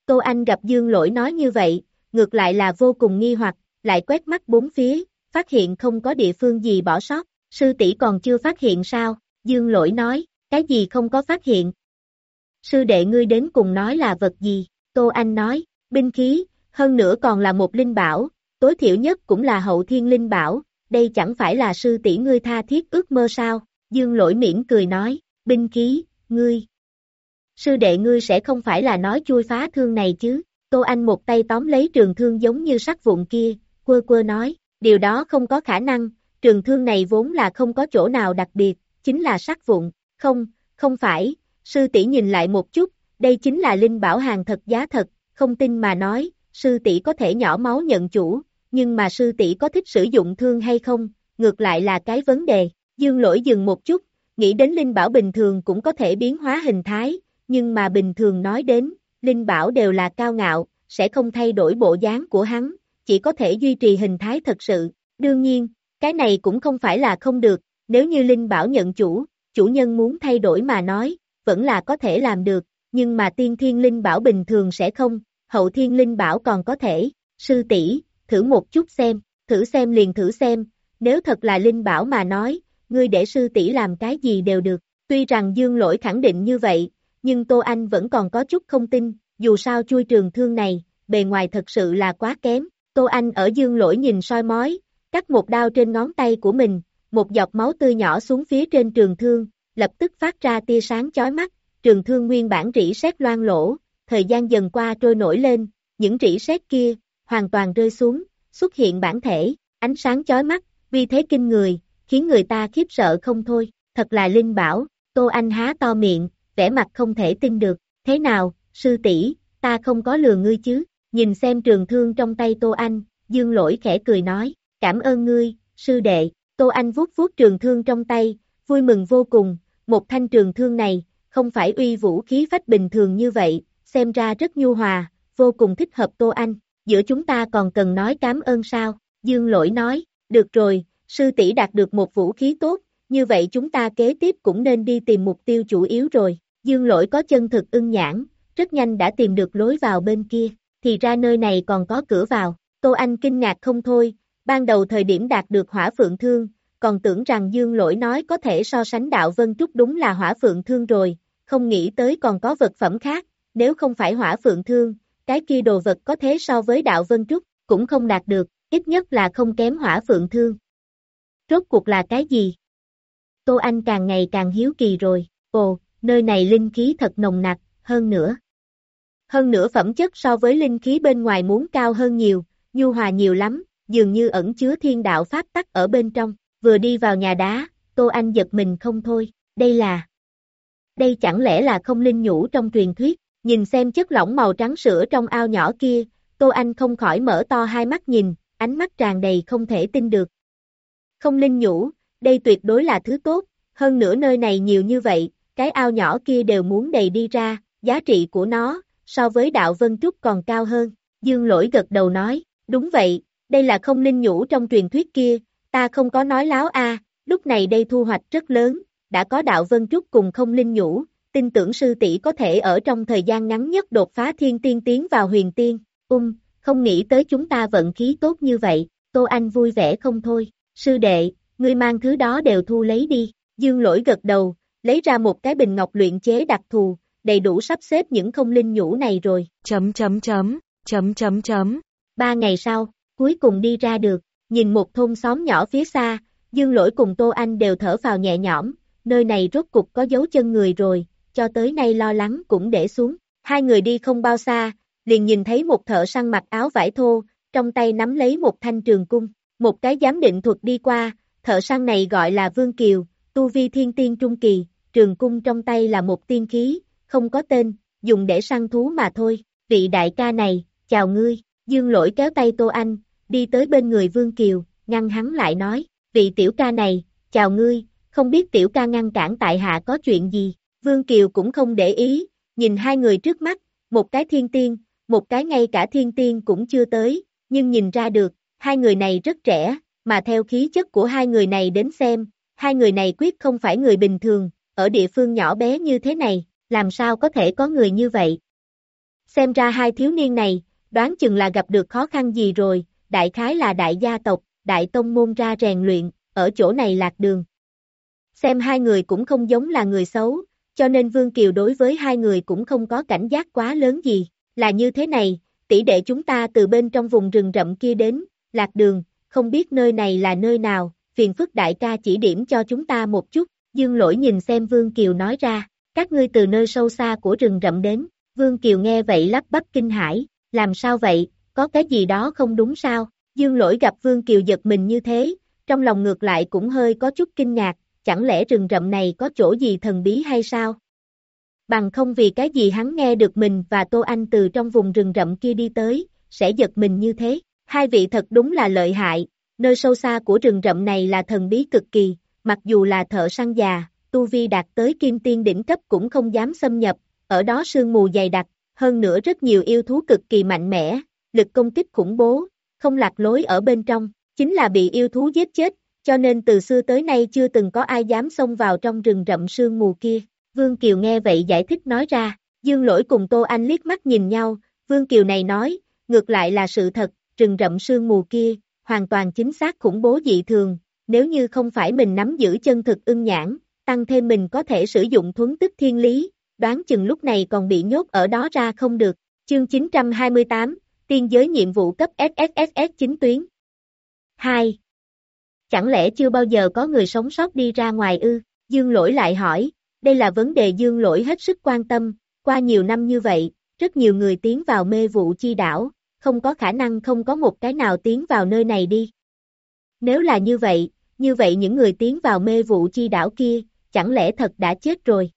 Tô Anh gặp Dương Lỗi nói như vậy, ngược lại là vô cùng nghi hoặc, lại quét mắt bốn phía, phát hiện không có địa phương gì bỏ sót, sư tỷ còn chưa phát hiện sao, Dương Lỗi nói, cái gì không có phát hiện. Sư đệ ngươi đến cùng nói là vật gì, Tô Anh nói, binh khí, hơn nữa còn là một linh bảo, tối thiểu nhất cũng là hậu thiên linh bảo, đây chẳng phải là sư tỷ ngươi tha thiết ước mơ sao, Dương Lỗi miễn cười nói, binh khí, ngươi. Sư đệ ngươi sẽ không phải là nói chui phá thương này chứ, Tô Anh một tay tóm lấy trường thương giống như sắc vụn kia, quơ quơ nói, điều đó không có khả năng, trường thương này vốn là không có chỗ nào đặc biệt, chính là sắc vụn, không, không phải, sư tỷ nhìn lại một chút, đây chính là linh bảo hàng thật giá thật, không tin mà nói, sư tỷ có thể nhỏ máu nhận chủ, nhưng mà sư tỷ có thích sử dụng thương hay không, ngược lại là cái vấn đề, dương lỗi dừng một chút, nghĩ đến linh bảo bình thường cũng có thể biến hóa hình thái, nhưng mà bình thường nói đến, linh bảo đều là cao ngạo, sẽ không thay đổi bộ dáng của hắn, chỉ có thể duy trì hình thái thật sự, đương nhiên, cái này cũng không phải là không được, nếu như linh bảo nhận chủ, chủ nhân muốn thay đổi mà nói, vẫn là có thể làm được, nhưng mà tiên thiên linh bảo bình thường sẽ không, hậu thiên linh bảo còn có thể, sư tỷ thử một chút xem, thử xem liền thử xem, nếu thật là linh bảo mà nói, ngươi để sư tỷ làm cái gì đều được, tuy rằng dương lỗi khẳng định như vậy, nhưng Tô Anh vẫn còn có chút không tin, dù sao chui trường thương này, bề ngoài thật sự là quá kém, Tô Anh ở dương lỗi nhìn soi mói, cắt một đao trên ngón tay của mình, một giọt máu tươi nhỏ xuống phía trên trường thương, lập tức phát ra tia sáng chói mắt, trường thương nguyên bản rỉ sét loang lỗ, thời gian dần qua trôi nổi lên, những rỉ sét kia, hoàn toàn rơi xuống, xuất hiện bản thể, ánh sáng chói mắt, vì thế kinh người, khiến người ta khiếp sợ không thôi, thật là linh bảo, Tô Anh há to miệng, vẻ mặt không thể tin được, thế nào, sư tỷ, ta không có lừa ngươi chứ, nhìn xem trường thương trong tay Tô Anh, dương lỗi khẽ cười nói, cảm ơn ngươi, sư đệ, Tô Anh vuốt vuốt trường thương trong tay, vui mừng vô cùng, một thanh trường thương này, không phải uy vũ khí phách bình thường như vậy, xem ra rất nhu hòa, vô cùng thích hợp Tô Anh, giữa chúng ta còn cần nói cảm ơn sao, Dương Lỗi nói, được rồi, sư tỷ đạt được một vũ khí tốt, như vậy chúng ta kế tiếp cũng nên đi tìm mục tiêu chủ yếu rồi, Dương Lỗi có chân thực ưng nhãn, rất nhanh đã tìm được lối vào bên kia, thì ra nơi này còn có cửa vào, Tô Anh kinh ngạc không thôi, ban đầu thời điểm đạt được hỏa phượng thương, còn tưởng rằng Dương Lỗi nói có thể so sánh đạo Vân Trúc đúng là hỏa phượng thương rồi, không nghĩ tới còn có vật phẩm khác, nếu không phải hỏa phượng thương, cái kia đồ vật có thế so với đạo Vân Trúc, cũng không đạt được, ít nhất là không kém hỏa phượng thương. Rốt cuộc là cái gì? Tô Anh càng ngày càng hiếu kỳ rồi, ồ, nơi này linh khí thật nồng nặc, hơn nữa. Hơn nữa phẩm chất so với linh khí bên ngoài muốn cao hơn nhiều, nhu hòa nhiều lắm, dường như ẩn chứa thiên đạo pháp tắc ở bên trong, vừa đi vào nhà đá, Tô Anh giật mình không thôi, đây là... Đây chẳng lẽ là không linh nhũ trong truyền thuyết, nhìn xem chất lỏng màu trắng sữa trong ao nhỏ kia, Tô Anh không khỏi mở to hai mắt nhìn, ánh mắt tràn đầy không thể tin được. Không linh nhũ, đây tuyệt đối là thứ tốt, hơn nữa nơi này nhiều như vậy, cái ao nhỏ kia đều muốn đầy đi ra, giá trị của nó, so với đạo Vân Trúc còn cao hơn. Dương lỗi gật đầu nói, đúng vậy, đây là không linh nhũ trong truyền thuyết kia, ta không có nói láo a lúc này đây thu hoạch rất lớn, đã có đạo Vân Trúc cùng không linh nhũ, tin tưởng sư tỷ có thể ở trong thời gian ngắn nhất đột phá thiên tiên tiến vào huyền tiên, ung, không nghĩ tới chúng ta vận khí tốt như vậy, Tô Anh vui vẻ không thôi, sư đệ, ngươi mang thứ đó đều thu lấy đi, dương lỗi gật đầu, lấy ra một cái bình ngọc luyện chế đặc thù, đầy đủ sắp xếp những không linh nhũ này rồi. Chấm chấm chấm, chấm chấm chấm. Ba ngày sau, cuối cùng đi ra được, nhìn một thôn xóm nhỏ phía xa, Dương Lỗi cùng Tô Anh đều thở vào nhẹ nhõm, nơi này rốt cục có dấu chân người rồi, cho tới nay lo lắng cũng để xuống. Hai người đi không bao xa, liền nhìn thấy một thợ săn mặc áo vải thô, trong tay nắm lấy một thanh trường cung, một cái giám định thuật đi qua, thợ săn này gọi là Vương Kiều, tu vi thiên tiên trung kỳ, trường cung trong tay là một tiên khí, không có tên, dùng để săn thú mà thôi, vị đại ca này, chào ngươi, dương lỗi kéo tay Tô Anh, đi tới bên người Vương Kiều, ngăn hắn lại nói, vị tiểu ca này, chào ngươi, không biết tiểu ca ngăn cản tại hạ có chuyện gì, Vương Kiều cũng không để ý, nhìn hai người trước mắt, một cái thiên tiên, một cái ngay cả thiên tiên cũng chưa tới, nhưng nhìn ra được, hai người này rất trẻ, mà theo khí chất của hai người này đến xem, hai người này quyết không phải người bình thường, ở địa phương nhỏ bé như thế này, làm sao có thể có người như vậy. Xem ra hai thiếu niên này, đoán chừng là gặp được khó khăn gì rồi, đại khái là đại gia tộc, đại tông môn ra rèn luyện, ở chỗ này lạc đường. Xem hai người cũng không giống là người xấu, cho nên Vương Kiều đối với hai người cũng không có cảnh giác quá lớn gì, là như thế này, tỷ đệ chúng ta từ bên trong vùng rừng rậm kia đến, lạc đường, không biết nơi này là nơi nào, phiền phức đại ca chỉ điểm cho chúng ta một chút, dương lỗi nhìn xem Vương Kiều nói ra, các ngươi từ nơi sâu xa của rừng rậm đến, Vương Kiều nghe vậy lắp bắp kinh hãi, làm sao vậy, có cái gì đó không đúng sao, dương lỗi gặp Vương Kiều giật mình như thế, trong lòng ngược lại cũng hơi có chút kinh ngạc, chẳng lẽ rừng rậm này có chỗ gì thần bí hay sao? Bằng không vì cái gì hắn nghe được mình và Tô Anh từ trong vùng rừng rậm kia đi tới, sẽ giật mình như thế. Hai vị thật đúng là lợi hại, nơi sâu xa của rừng rậm này là thần bí cực kỳ, mặc dù là thợ săn già, Tu Vi đạt tới kim tiên đỉnh cấp cũng không dám xâm nhập, ở đó sương mù dày đặc, hơn nữa rất nhiều yêu thú cực kỳ mạnh mẽ, lực công kích khủng bố, không lạc lối ở bên trong, chính là bị yêu thú giết chết, cho nên từ xưa tới nay chưa từng có ai dám xông vào trong rừng rậm sương mù kia. Vương Kiều nghe vậy giải thích nói ra, Dương Lỗi cùng Tô Anh liếc mắt nhìn nhau, Vương Kiều này nói, ngược lại là sự thật, rừng rậm sương mù kia, hoàn toàn chính xác khủng bố dị thường, nếu như không phải mình nắm giữ chân thực ưng nhãn, tăng thêm mình có thể sử dụng thuấn tức thiên lý, đoán chừng lúc này còn bị nhốt ở đó ra không được. Chương 928, Tiên giới nhiệm vụ cấp SSSS chính tuyến. 2. Chẳng lẽ chưa bao giờ có người sống sót đi ra ngoài ư? Dương lỗi lại hỏi, đây là vấn đề dương lỗi hết sức quan tâm, qua nhiều năm như vậy, rất nhiều người tiến vào mê vụ chi đảo, không có khả năng không có một cái nào tiến vào nơi này đi. Nếu là như vậy, như vậy những người tiến vào mê vụ chi đảo kia, chẳng lẽ thật đã chết rồi?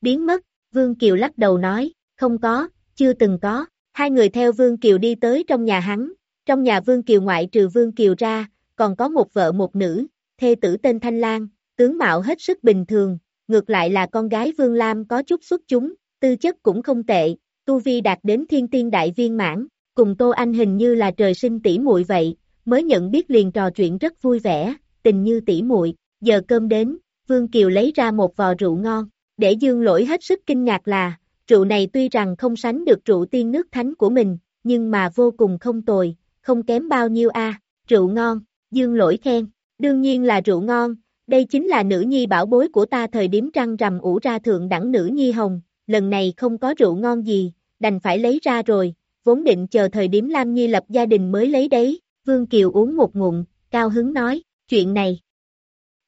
Biến mất, Vương Kiều lắc đầu nói, không có, chưa từng có, hai người theo Vương Kiều đi tới trong nhà hắn, trong nhà Vương Kiều ngoại trừ Vương Kiều ra, còn có một vợ một nữ, thê tử tên Thanh Lan, tướng mạo hết sức bình thường, ngược lại là con gái Vương Lam có chút xuất chúng, tư chất cũng không tệ, tu vi đạt đến thiên tiên đại viên mãn, cùng Tô Anh hình như là trời sinh tỷ muội vậy, mới nhận biết liền trò chuyện rất vui vẻ, tình như tỷ muội. giờ cơm đến, Vương Kiều lấy ra một vò rượu ngon, để dương lỗi hết sức kinh ngạc là, rượu này tuy rằng không sánh được rượu tiên nước thánh của mình, nhưng mà vô cùng không tồi, không kém bao nhiêu a rượu ngon, dương lỗi khen, đương nhiên là rượu ngon, đây chính là nữ nhi bảo bối của ta thời điểm trăng rằm ủ ra thượng đẳng nữ nhi hồng, lần này không có rượu ngon gì, đành phải lấy ra rồi, vốn định chờ thời điểm Lam Nhi lập gia đình mới lấy đấy, Vương Kiều uống một ngụm, cao hứng nói, chuyện này.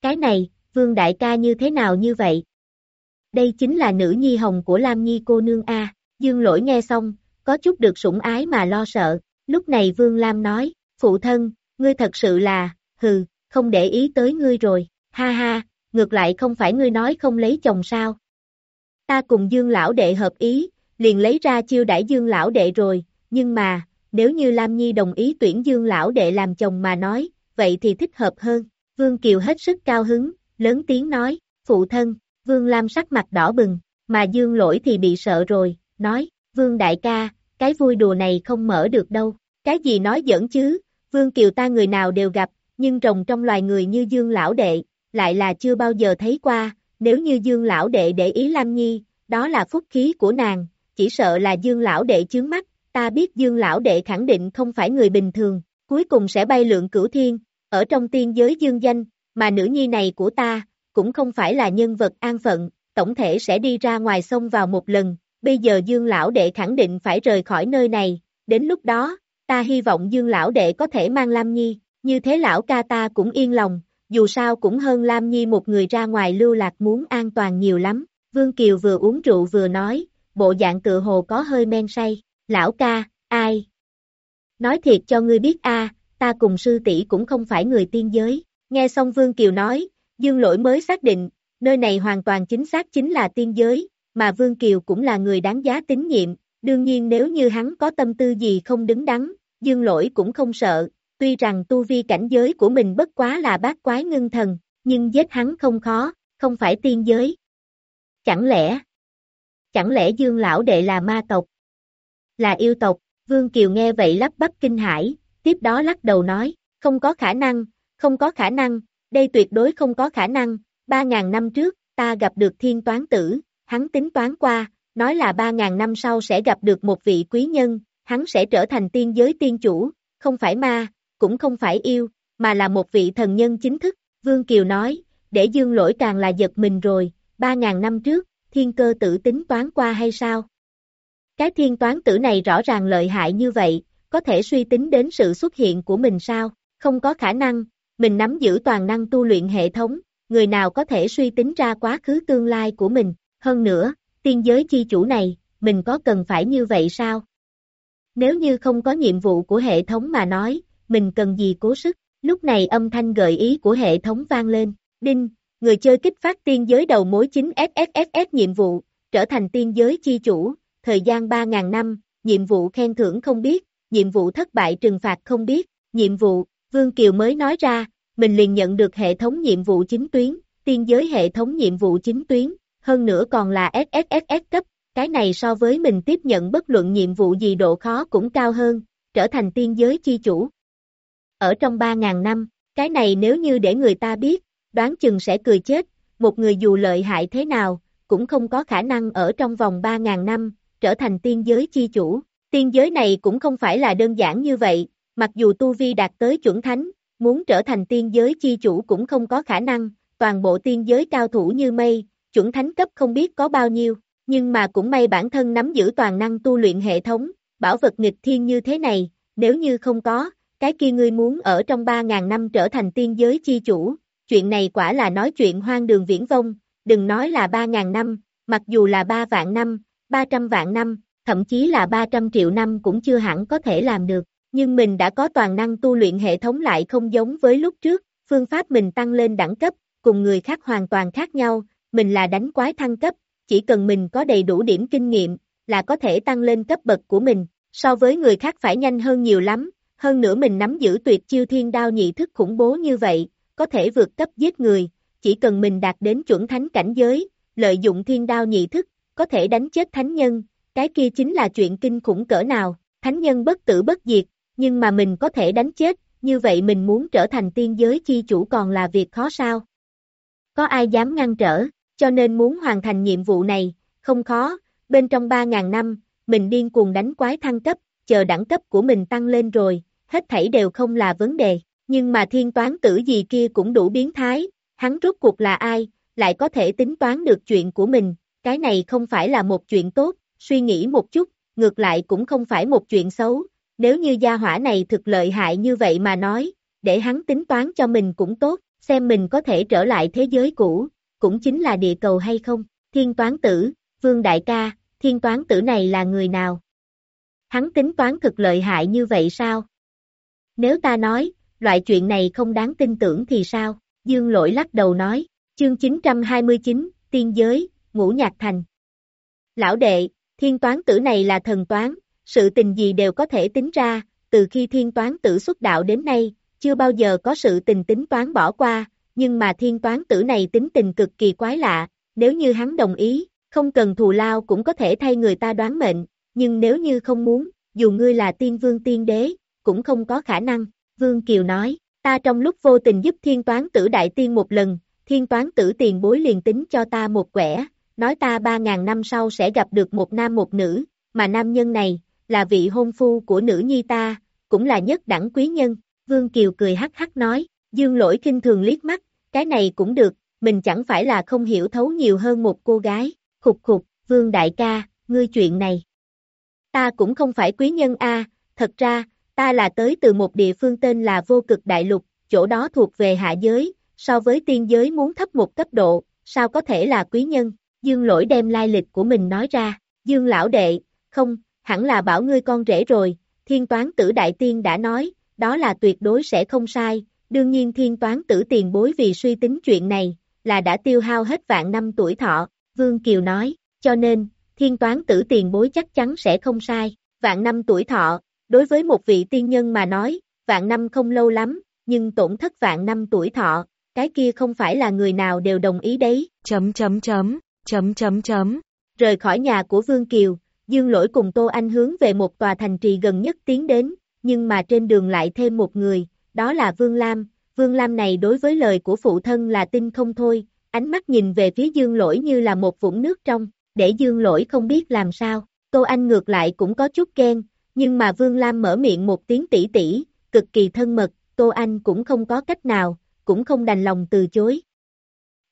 Cái này, Vương Đại ca như thế nào như vậy? Đây chính là nữ nhi hồng của Lam Nhi cô nương A, Dương lỗi nghe xong, có chút được sủng ái mà lo sợ, lúc này Vương Lam nói, phụ thân, ngươi thật sự là, hừ, không để ý tới ngươi rồi, ha ha, ngược lại không phải ngươi nói không lấy chồng sao. Ta cùng Dương lão đệ hợp ý, liền lấy ra chiêu đãi Dương lão đệ rồi, nhưng mà, nếu như Lam Nhi đồng ý tuyển Dương lão đệ làm chồng mà nói, vậy thì thích hợp hơn. Vương Kiều hết sức cao hứng, lớn tiếng nói, phụ thân, Vương Lam sắc mặt đỏ bừng, mà Dương lỗi thì bị sợ rồi, nói, Vương đại ca, cái vui đùa này không mở được đâu, cái gì nói giỡn chứ, Vương Kiều ta người nào đều gặp, nhưng rồng trong loài người như Dương lão đệ, lại là chưa bao giờ thấy qua, nếu như Dương lão đệ để ý Lam Nhi, đó là phúc khí của nàng, chỉ sợ là Dương lão đệ chướng mắt, ta biết Dương lão đệ khẳng định không phải người bình thường, cuối cùng sẽ bay lượng cửu thiên, ở trong tiên giới dương danh, mà nữ nhi này của ta, cũng không phải là nhân vật an phận, tổng thể sẽ đi ra ngoài sông vào một lần, bây giờ Dương lão đệ khẳng định phải rời khỏi nơi này, đến lúc đó, ta hy vọng Dương lão đệ có thể mang Lam Nhi, như thế lão ca ta cũng yên lòng, dù sao cũng hơn Lam Nhi một người ra ngoài lưu lạc muốn an toàn nhiều lắm. Vương Kiều vừa uống rượu vừa nói, bộ dạng tự hồ có hơi men say, lão ca, ai? Nói thiệt cho ngươi biết a, ta cùng sư tỷ cũng không phải người tiên giới. Nghe xong Vương Kiều nói, Dương Lỗi mới xác định, nơi này hoàn toàn chính xác chính là tiên giới, mà Vương Kiều cũng là người đáng giá tín nhiệm, đương nhiên nếu như hắn có tâm tư gì không đứng đắn, Dương Lỗi cũng không sợ, tuy rằng tu vi cảnh giới của mình bất quá là bát quái ngưng thần, nhưng giết hắn không khó, không phải tiên giới. Chẳng lẽ, chẳng lẽ Dương Lão Đệ là ma tộc? Là yêu tộc, Vương Kiều nghe vậy lắp bắp kinh hãi, tiếp đó lắc đầu nói, không có khả năng, không có khả năng, đây tuyệt đối không có khả năng, ba ngàn năm trước, ta gặp được thiên toán tử, hắn tính toán qua, nói là 3.000 năm sau sẽ gặp được một vị quý nhân, hắn sẽ trở thành tiên giới tiên chủ, không phải ma, cũng không phải yêu, mà là một vị thần nhân chính thức. Vương Kiều nói, để dương lỗi càng là giật mình rồi, 3.000 năm trước, thiên cơ tử tính toán qua hay sao? Cái thiên toán tử này rõ ràng lợi hại như vậy, có thể suy tính đến sự xuất hiện của mình sao? Không có khả năng, mình nắm giữ toàn năng tu luyện hệ thống, người nào có thể suy tính ra quá khứ tương lai của mình, hơn nữa, tiên giới chi chủ này, mình có cần phải như vậy sao? Nếu như không có nhiệm vụ của hệ thống mà nói, mình cần gì cố sức, lúc này âm thanh gợi ý của hệ thống vang lên, đinh, người chơi kích phát tiên giới đầu mối chính SSSS nhiệm vụ, trở thành tiên giới chi chủ, thời gian 3.000 năm, nhiệm vụ khen thưởng không biết, nhiệm vụ thất bại trừng phạt không biết, nhiệm vụ, Vương Kiều mới nói ra, mình liền nhận được hệ thống nhiệm vụ chính tuyến, tiên giới hệ thống nhiệm vụ chính tuyến, hơn nữa còn là SSSS cấp, cái này so với mình tiếp nhận bất luận nhiệm vụ gì độ khó cũng cao hơn, trở thành tiên giới chi chủ. Ở trong 3.000 năm, cái này nếu như để người ta biết, đoán chừng sẽ cười chết, một người dù lợi hại thế nào, cũng không có khả năng ở trong vòng 3.000 năm, trở thành tiên giới chi chủ. Tiên giới này cũng không phải là đơn giản như vậy, mặc dù Tu Vi đạt tới chuẩn thánh, muốn trở thành tiên giới chi chủ cũng không có khả năng, toàn bộ tiên giới cao thủ như mây, chuẩn thánh cấp không biết có bao nhiêu, nhưng mà cũng may bản thân nắm giữ toàn năng tu luyện hệ thống, bảo vật nghịch thiên như thế này, nếu như không có, cái kia ngươi muốn ở trong 3.000 năm trở thành tiên giới chi chủ, chuyện này quả là nói chuyện hoang đường viễn vông, đừng nói là 3.000 năm, mặc dù là 3 vạn năm, 300 vạn năm, thậm chí là 300 triệu năm cũng chưa hẳn có thể làm được, nhưng mình đã có toàn năng tu luyện hệ thống lại không giống với lúc trước, phương pháp mình tăng lên đẳng cấp, cùng người khác hoàn toàn khác nhau, mình là đánh quái thăng cấp, chỉ cần mình có đầy đủ điểm kinh nghiệm, là có thể tăng lên cấp bậc của mình, so với người khác phải nhanh hơn nhiều lắm, hơn nữa mình nắm giữ tuyệt chiêu thiên đao nhị thức khủng bố như vậy, có thể vượt cấp giết người, chỉ cần mình đạt đến chuẩn thánh cảnh giới, lợi dụng thiên đao nhị thức, có thể đánh chết thánh nhân, cái kia chính là chuyện kinh khủng cỡ nào, thánh nhân bất tử bất diệt, nhưng mà mình có thể đánh chết, như vậy mình muốn trở thành tiên giới chi chủ còn là việc khó sao? Có ai dám ngăn trở, cho nên muốn hoàn thành nhiệm vụ này, không khó, bên trong 3.000 năm, mình điên cuồng đánh quái thăng cấp, chờ đẳng cấp của mình tăng lên rồi, hết thảy đều không là vấn đề, nhưng mà thiên toán tử gì kia cũng đủ biến thái, hắn rốt cuộc là ai, lại có thể tính toán được chuyện của mình, cái này không phải là một chuyện tốt, suy nghĩ một chút, ngược lại cũng không phải một chuyện xấu, nếu như gia hỏa này thực lợi hại như vậy mà nói, để hắn tính toán cho mình cũng tốt, xem mình có thể trở lại thế giới cũ, cũng chính là địa cầu hay không, thiên toán tử, vương đại ca, thiên toán tử này là người nào? Hắn tính toán thực lợi hại như vậy sao? Nếu ta nói, loại chuyện này không đáng tin tưởng thì sao? Dương lỗi lắc đầu nói, chương 929, tiên giới, ngũ nhạc thành. Lão đệ, thiên toán tử này là thần toán, sự tình gì đều có thể tính ra, từ khi thiên toán tử xuất đạo đến nay, chưa bao giờ có sự tình tính toán bỏ qua, nhưng mà thiên toán tử này tính tình cực kỳ quái lạ, nếu như hắn đồng ý, không cần thù lao cũng có thể thay người ta đoán mệnh, nhưng nếu như không muốn, dù ngươi là tiên vương tiên đế, cũng không có khả năng, Vương Kiều nói, ta trong lúc vô tình giúp thiên toán tử đại tiên một lần, thiên toán tử tiền bối liền tính cho ta một quẻ, nói ta ba ngàn năm sau sẽ gặp được một nam một nữ, mà nam nhân này, là vị hôn phu của nữ nhi ta, cũng là nhất đẳng quý nhân, Vương Kiều cười hắc hắc nói, dương lỗi kinh thường liếc mắt, cái này cũng được, mình chẳng phải là không hiểu thấu nhiều hơn một cô gái, khục khục, Vương Đại ca, ngươi chuyện này. Ta cũng không phải quý nhân a, thật ra, ta là tới từ một địa phương tên là vô cực đại lục, chỗ đó thuộc về hạ giới, so với tiên giới muốn thấp một cấp độ, sao có thể là quý nhân, dương lỗi đem lai lịch của mình nói ra, dương lão đệ, không, hẳn là bảo ngươi con rể rồi, thiên toán tử đại tiên đã nói, đó là tuyệt đối sẽ không sai, đương nhiên thiên toán tử tiền bối vì suy tính chuyện này, là đã tiêu hao hết vạn năm tuổi thọ, Vương Kiều nói, cho nên, thiên toán tử tiền bối chắc chắn sẽ không sai, vạn năm tuổi thọ, đối với một vị tiên nhân mà nói, vạn năm không lâu lắm, nhưng tổn thất vạn năm tuổi thọ, cái kia không phải là người nào đều đồng ý đấy. Chấm chấm chấm, chấm chấm chấm. Rời khỏi nhà của Vương Kiều, Dương Lỗi cùng Tô Anh hướng về một tòa thành trì gần nhất tiến đến, nhưng mà trên đường lại thêm một người, đó là Vương Lam. Vương Lam này đối với lời của phụ thân là tin không thôi, ánh mắt nhìn về phía Dương Lỗi như là một vũng nước trong, để dương lỗi không biết làm sao, Tô Anh ngược lại cũng có chút ghen, nhưng mà Vương Lam mở miệng một tiếng tỷ tỷ, cực kỳ thân mật, Tô Anh cũng không có cách nào, cũng không đành lòng từ chối.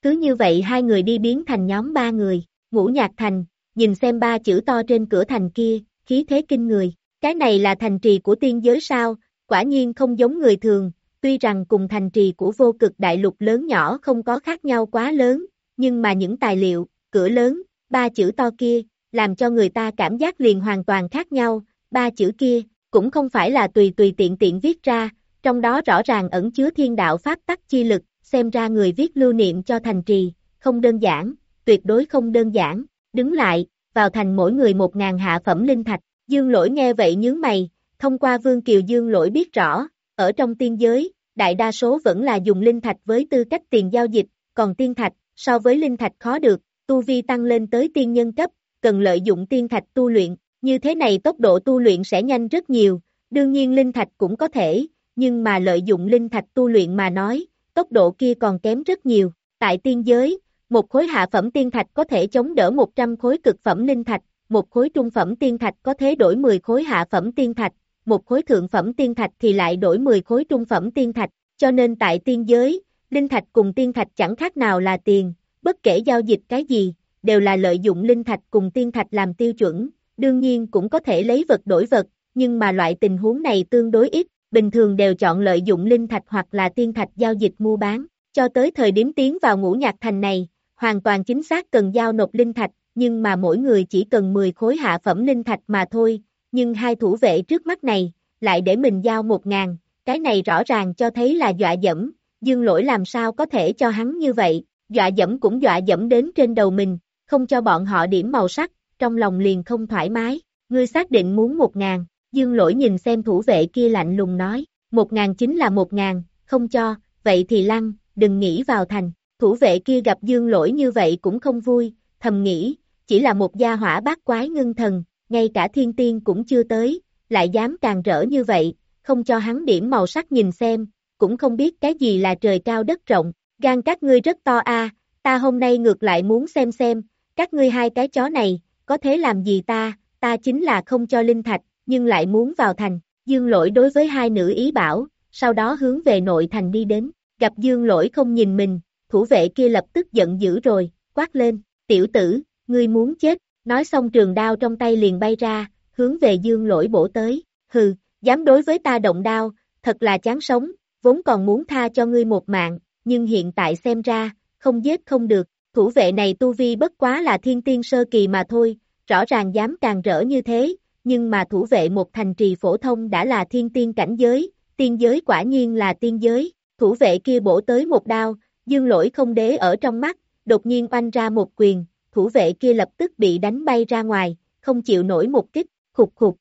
Cứ như vậy hai người đi biến thành nhóm ba người, ngũ nhạc thành, nhìn xem ba chữ to trên cửa thành kia, khí thế kinh người, cái này là thành trì của tiên giới sao, quả nhiên không giống người thường, tuy rằng cùng thành trì của vô cực đại lục lớn nhỏ không có khác nhau quá lớn, nhưng mà những tài liệu, cửa lớn, ba chữ to kia, làm cho người ta cảm giác liền hoàn toàn khác nhau, ba chữ kia, cũng không phải là tùy tùy tiện tiện viết ra, trong đó rõ ràng ẩn chứa thiên đạo pháp tắc chi lực, xem ra người viết lưu niệm cho thành trì, không đơn giản, tuyệt đối không đơn giản, đứng lại, vào thành mỗi người một ngàn hạ phẩm linh thạch, dương lỗi nghe vậy nhướng mày, thông qua vương kiều dương lỗi biết rõ, ở trong tiên giới, đại đa số vẫn là dùng linh thạch với tư cách tiền giao dịch, còn tiên thạch, so với linh thạch khó được, tu vi tăng lên tới tiên nhân cấp, cần lợi dụng tiên thạch tu luyện, như thế này tốc độ tu luyện sẽ nhanh rất nhiều, đương nhiên linh thạch cũng có thể, nhưng mà lợi dụng linh thạch tu luyện mà nói, tốc độ kia còn kém rất nhiều, tại tiên giới, một khối hạ phẩm tiên thạch có thể chống đỡ 100 khối cực phẩm linh thạch, một khối trung phẩm tiên thạch có thể đổi 10 khối hạ phẩm tiên thạch, một khối thượng phẩm tiên thạch thì lại đổi 10 khối trung phẩm tiên thạch, cho nên tại tiên giới, linh thạch cùng tiên thạch chẳng khác nào là tiền, bất kể giao dịch cái gì, đều là lợi dụng linh thạch cùng tiên thạch làm tiêu chuẩn, đương nhiên cũng có thể lấy vật đổi vật, nhưng mà loại tình huống này tương đối ít, bình thường đều chọn lợi dụng linh thạch hoặc là tiên thạch giao dịch mua bán, cho tới thời điểm tiến vào ngũ nhạc thành này, hoàn toàn chính xác cần giao nộp linh thạch, nhưng mà mỗi người chỉ cần 10 khối hạ phẩm linh thạch mà thôi, nhưng hai thủ vệ trước mắt này, lại để mình giao một ngàn, cái này rõ ràng cho thấy là dọa dẫm, dương lỗi làm sao có thể cho hắn như vậy, dọa dẫm cũng dọa dẫm đến trên đầu mình, không cho bọn họ điểm màu sắc, trong lòng liền không thoải mái, ngươi xác định muốn một ngàn, dương lỗi nhìn xem thủ vệ kia lạnh lùng nói, một ngàn chính là một ngàn, không cho, vậy thì lăng, đừng nghĩ vào thành, thủ vệ kia gặp dương lỗi như vậy cũng không vui, thầm nghĩ, chỉ là một gia hỏa bát quái ngưng thần, ngay cả thiên tiên cũng chưa tới, lại dám càng rỡ như vậy, không cho hắn điểm màu sắc nhìn xem, cũng không biết cái gì là trời cao đất rộng, gan các ngươi rất to a, ta hôm nay ngược lại muốn xem xem, các ngươi hai cái chó này, có thế làm gì ta, ta chính là không cho linh thạch, nhưng lại muốn vào thành, dương lỗi đối với hai nữ ý bảo, sau đó hướng về nội thành đi đến, gặp dương lỗi không nhìn mình, thủ vệ kia lập tức giận dữ rồi, quát lên, tiểu tử, ngươi muốn chết, nói xong trường đao trong tay liền bay ra, hướng về dương lỗi bổ tới, hừ, dám đối với ta động đao, thật là chán sống, vốn còn muốn tha cho ngươi một mạng, nhưng hiện tại xem ra, không giết không được, thủ vệ này tu vi bất quá là thiên tiên sơ kỳ mà thôi, rõ ràng dám càng rỡ như thế, nhưng mà thủ vệ một thành trì phổ thông đã là thiên tiên cảnh giới, tiên giới quả nhiên là tiên giới, thủ vệ kia bổ tới một đao, dương lỗi không đế ở trong mắt, đột nhiên oanh ra một quyền, thủ vệ kia lập tức bị đánh bay ra ngoài, không chịu nổi một kích, khục khục.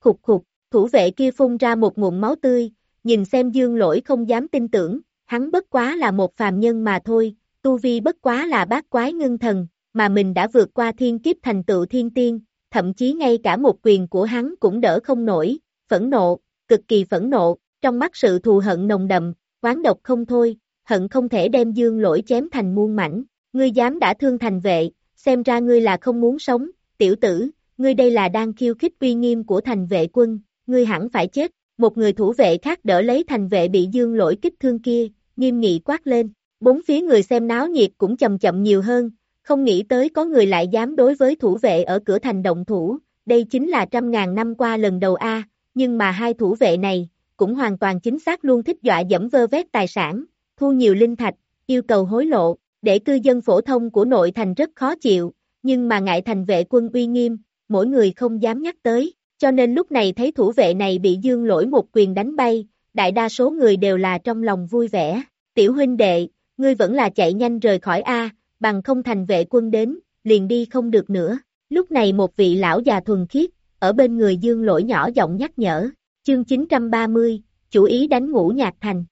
Khục khục, thủ vệ kia phun ra một nguồn máu tươi, nhìn xem dương lỗi không dám tin tưởng, hắn bất quá là một phàm nhân mà thôi, tu vi bất quá là bát quái ngưng thần, mà mình đã vượt qua thiên kiếp thành tựu thiên tiên, thậm chí ngay cả một quyền của hắn cũng đỡ không nổi, phẫn nộ, cực kỳ phẫn nộ, trong mắt sự thù hận nồng đậm, quán độc không thôi, hận không thể đem dương lỗi chém thành muôn mảnh, ngươi dám đã thương thành vệ, xem ra ngươi là không muốn sống, tiểu tử, ngươi đây là đang khiêu khích uy nghiêm của thành vệ quân, ngươi hẳn phải chết, một người thủ vệ khác đỡ lấy thành vệ bị dương lỗi kích thương kia, nghiêm nghị quát lên, bốn phía người xem náo nhiệt cũng chậm chậm nhiều hơn, không nghĩ tới có người lại dám đối với thủ vệ ở cửa thành động thủ, đây chính là trăm ngàn năm qua lần đầu A, nhưng mà hai thủ vệ này, cũng hoàn toàn chính xác luôn thích dọa dẫm vơ vét tài sản, thu nhiều linh thạch, yêu cầu hối lộ, để cư dân phổ thông của nội thành rất khó chịu, nhưng mà ngại thành vệ quân uy nghiêm, mỗi người không dám nhắc tới, cho nên lúc này thấy thủ vệ này bị dương lỗi một quyền đánh bay, đại đa số người đều là trong lòng vui vẻ, tiểu huynh đệ, ngươi vẫn là chạy nhanh rời khỏi A, bằng không thành vệ quân đến, liền đi không được nữa. Lúc này một vị lão già thuần khiết, ở bên người dương lỗi nhỏ giọng nhắc nhở, chương 930, chủ ý đánh ngũ nhạc thành.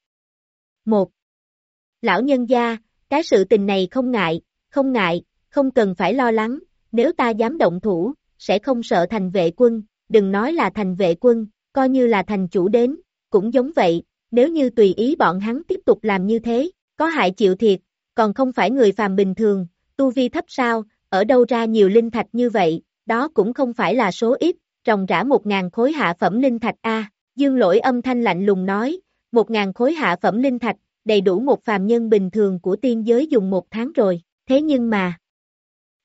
1. Lão nhân gia, cái sự tình này không ngại, không ngại, không cần phải lo lắng, nếu ta dám động thủ, sẽ không sợ thành vệ quân, đừng nói là thành vệ quân, coi như là thành chủ đến, cũng giống vậy, nếu như tùy ý bọn hắn tiếp tục làm như thế, có hại chịu thiệt, còn không phải người phàm bình thường, tu vi thấp sao, ở đâu ra nhiều linh thạch như vậy, đó cũng không phải là số ít, trồng rã một ngàn khối hạ phẩm linh thạch A, dương lỗi âm thanh lạnh lùng nói, một ngàn khối hạ phẩm linh thạch, đầy đủ một phàm nhân bình thường của tiên giới dùng một tháng rồi, thế nhưng mà,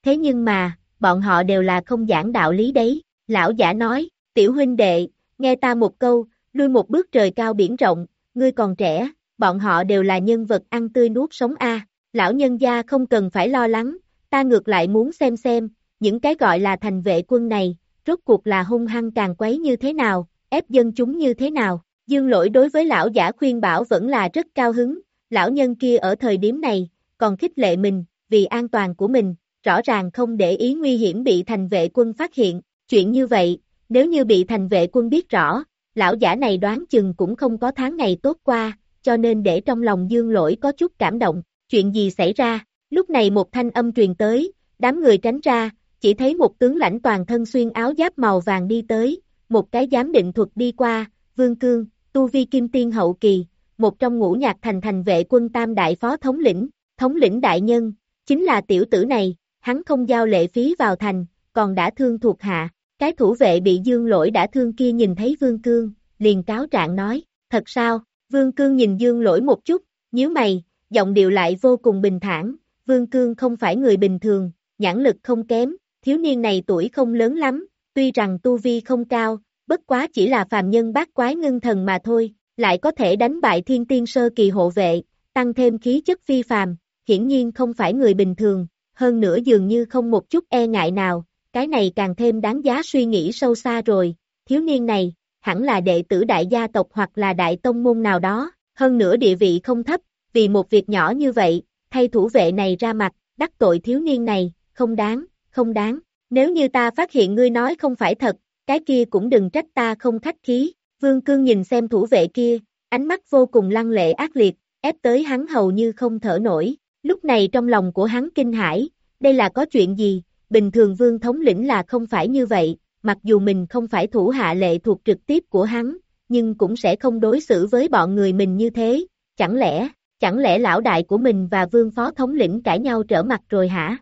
thế nhưng mà, bọn họ đều là không giảng đạo lý đấy, lão giả nói, tiểu huynh đệ, nghe ta một câu, lui một bước trời cao biển rộng, ngươi còn trẻ, bọn họ đều là nhân vật ăn tươi nuốt sống A, lão nhân gia không cần phải lo lắng, ta ngược lại muốn xem xem, những cái gọi là thành vệ quân này, rốt cuộc là hung hăng càng quấy như thế nào, ép dân chúng như thế nào, dương lỗi đối với lão giả khuyên bảo vẫn là rất cao hứng, lão nhân kia ở thời điểm này, còn khích lệ mình, vì an toàn của mình, rõ ràng không để ý nguy hiểm bị thành vệ quân phát hiện, chuyện như vậy, nếu như bị thành vệ quân biết rõ, lão giả này đoán chừng cũng không có tháng ngày tốt qua, cho nên để trong lòng dương lỗi có chút cảm động, chuyện gì xảy ra, lúc này một thanh âm truyền tới, đám người tránh ra, chỉ thấy một tướng lãnh toàn thân xuyên áo giáp màu vàng đi tới, một cái giám định thuật đi qua, vương cương, tu vi kim tiên hậu kỳ, một trong ngũ nhạc thành thành vệ quân tam đại phó thống lĩnh, thống lĩnh đại nhân, chính là tiểu tử này, hắn không giao lệ phí vào thành, còn đã thương thuộc hạ, cái thủ vệ bị dương lỗi đã thương kia nhìn thấy vương cương, liền cáo trạng nói, thật sao, vương cương nhìn dương lỗi một chút, nhíu mày, giọng điệu lại vô cùng bình thản, vương cương không phải người bình thường, nhãn lực không kém, thiếu niên này tuổi không lớn lắm, tuy rằng tu vi không cao, bất quá chỉ là phàm nhân bát quái ngưng thần mà thôi, lại có thể đánh bại thiên tiên sơ kỳ hộ vệ, tăng thêm khí chất phi phàm, hiển nhiên không phải người bình thường, hơn nữa dường như không một chút e ngại nào, cái này càng thêm đáng giá suy nghĩ sâu xa rồi, thiếu niên này, hẳn là đệ tử đại gia tộc hoặc là đại tông môn nào đó, hơn nữa địa vị không thấp, vì một việc nhỏ như vậy, thay thủ vệ này ra mặt, đắc tội thiếu niên này, không đáng, không đáng, nếu như ta phát hiện ngươi nói không phải thật, cái kia cũng đừng trách ta không khách khí, vương cương nhìn xem thủ vệ kia, ánh mắt vô cùng lăng lệ ác liệt, ép tới hắn hầu như không thở nổi, lúc này trong lòng của hắn kinh hãi, đây là có chuyện gì, bình thường vương thống lĩnh là không phải như vậy, mặc dù mình không phải thủ hạ lệ thuộc trực tiếp của hắn, nhưng cũng sẽ không đối xử với bọn người mình như thế, chẳng lẽ, chẳng lẽ lão đại của mình và vương phó thống lĩnh cãi nhau trở mặt rồi hả?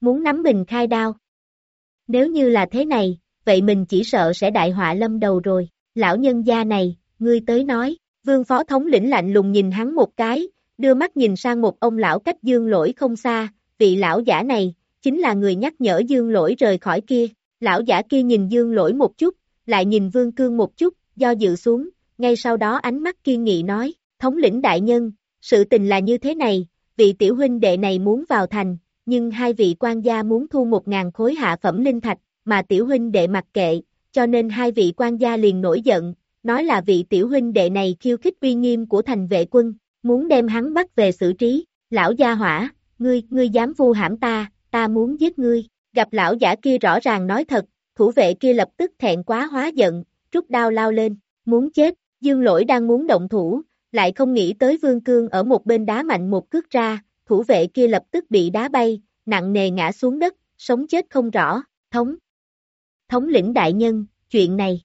Muốn nắm mình khai đao. Nếu như là thế này, vậy mình chỉ sợ sẽ đại họa lâm đầu rồi, lão nhân gia này, ngươi tới nói, vương phó thống lĩnh lạnh lùng nhìn hắn một cái, đưa mắt nhìn sang một ông lão cách dương lỗi không xa, vị lão giả này, chính là người nhắc nhở dương lỗi rời khỏi kia, lão giả kia nhìn dương lỗi một chút, lại nhìn vương cương một chút, do dự xuống, ngay sau đó ánh mắt kiên nghị nói, thống lĩnh đại nhân, sự tình là như thế này, vị tiểu huynh đệ này muốn vào thành, nhưng hai vị quan gia muốn thu một ngàn khối hạ phẩm linh thạch, mà tiểu huynh đệ mặc kệ, cho nên hai vị quan gia liền nổi giận, nói là vị tiểu huynh đệ này khiêu khích uy nghiêm của thành vệ quân, muốn đem hắn bắt về xử trí, lão gia hỏa, ngươi, ngươi dám vu hãm ta, ta muốn giết ngươi, gặp lão giả kia rõ ràng nói thật, thủ vệ kia lập tức thẹn quá hóa giận, rút đao lao lên, muốn chết, dương lỗi đang muốn động thủ, lại không nghĩ tới vương cương ở một bên đá mạnh một cước ra, thủ vệ kia lập tức bị đá bay, nặng nề ngã xuống đất, sống chết không rõ, thống. Thống lĩnh đại nhân, chuyện này.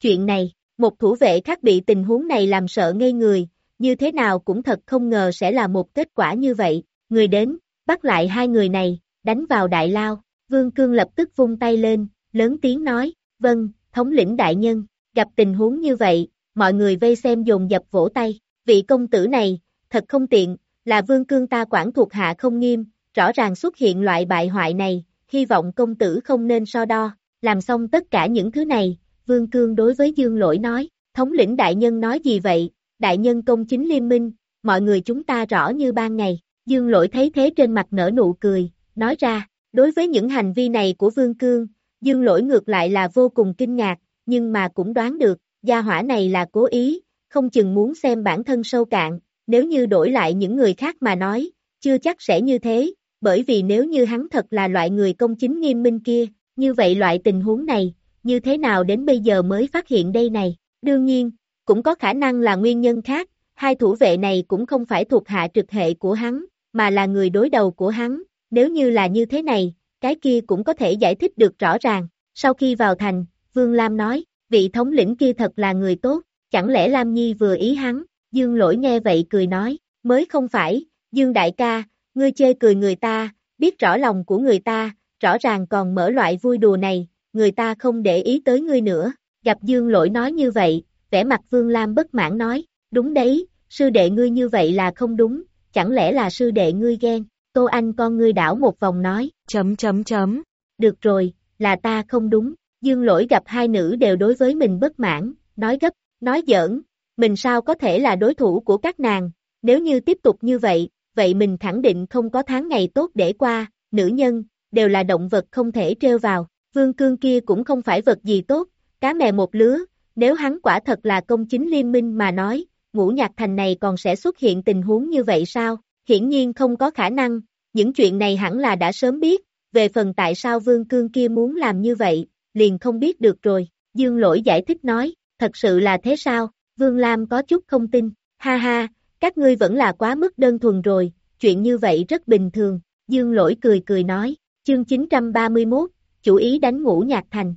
Chuyện này, một thủ vệ khác bị tình huống này làm sợ ngây người, như thế nào cũng thật không ngờ sẽ là một kết quả như vậy, người đến, bắt lại hai người này, đánh vào đại lao, vương cương lập tức vung tay lên, lớn tiếng nói, vâng, thống lĩnh đại nhân, gặp tình huống như vậy, mọi người vây xem dồn dập vỗ tay, vị công tử này, thật không tiện, là vương cương ta quản thuộc hạ không nghiêm, rõ ràng xuất hiện loại bại hoại này, hy vọng công tử không nên so đo, làm xong tất cả những thứ này, vương cương đối với dương lỗi nói, thống lĩnh đại nhân nói gì vậy, đại nhân công chính liên minh, mọi người chúng ta rõ như ban ngày, dương lỗi thấy thế trên mặt nở nụ cười, nói ra, đối với những hành vi này của vương cương, dương lỗi ngược lại là vô cùng kinh ngạc, nhưng mà cũng đoán được, gia hỏa này là cố ý, không chừng muốn xem bản thân sâu cạn, nếu như đổi lại những người khác mà nói, chưa chắc sẽ như thế, bởi vì nếu như hắn thật là loại người công chính nghiêm minh kia, như vậy loại tình huống này, như thế nào đến bây giờ mới phát hiện đây này, đương nhiên, cũng có khả năng là nguyên nhân khác, hai thủ vệ này cũng không phải thuộc hạ trực hệ của hắn, mà là người đối đầu của hắn, nếu như là như thế này, cái kia cũng có thể giải thích được rõ ràng, sau khi vào thành, Vương Lam nói, vị thống lĩnh kia thật là người tốt, chẳng lẽ Lam Nhi vừa ý hắn, Dương lỗi nghe vậy cười nói, mới không phải, Dương đại ca, ngươi chê cười người ta, biết rõ lòng của người ta, rõ ràng còn mở loại vui đùa này, người ta không để ý tới ngươi nữa. Gặp Dương lỗi nói như vậy, vẻ mặt Vương Lam bất mãn nói, đúng đấy, sư đệ ngươi như vậy là không đúng, chẳng lẽ là sư đệ ngươi ghen, Tô Anh con ngươi đảo một vòng nói, chấm chấm chấm, được rồi, là ta không đúng, dương lỗi gặp hai nữ đều đối với mình bất mãn, nói gấp, nói giỡn, mình sao có thể là đối thủ của các nàng, nếu như tiếp tục như vậy, vậy mình khẳng định không có tháng ngày tốt để qua, nữ nhân, đều là động vật không thể treo vào, vương cương kia cũng không phải vật gì tốt, cá mè một lứa, nếu hắn quả thật là công chính liên minh mà nói, ngũ nhạc thành này còn sẽ xuất hiện tình huống như vậy sao? Hiển nhiên không có khả năng, những chuyện này hẳn là đã sớm biết, về phần tại sao vương cương kia muốn làm như vậy, liền không biết được rồi. Dương lỗi giải thích nói, thật sự là thế sao? Vương Lam có chút không tin, ha ha, các ngươi vẫn là quá mức đơn thuần rồi, chuyện như vậy rất bình thường. Dương lỗi cười cười nói, chương 931, chủ ý đánh ngũ nhạc thành.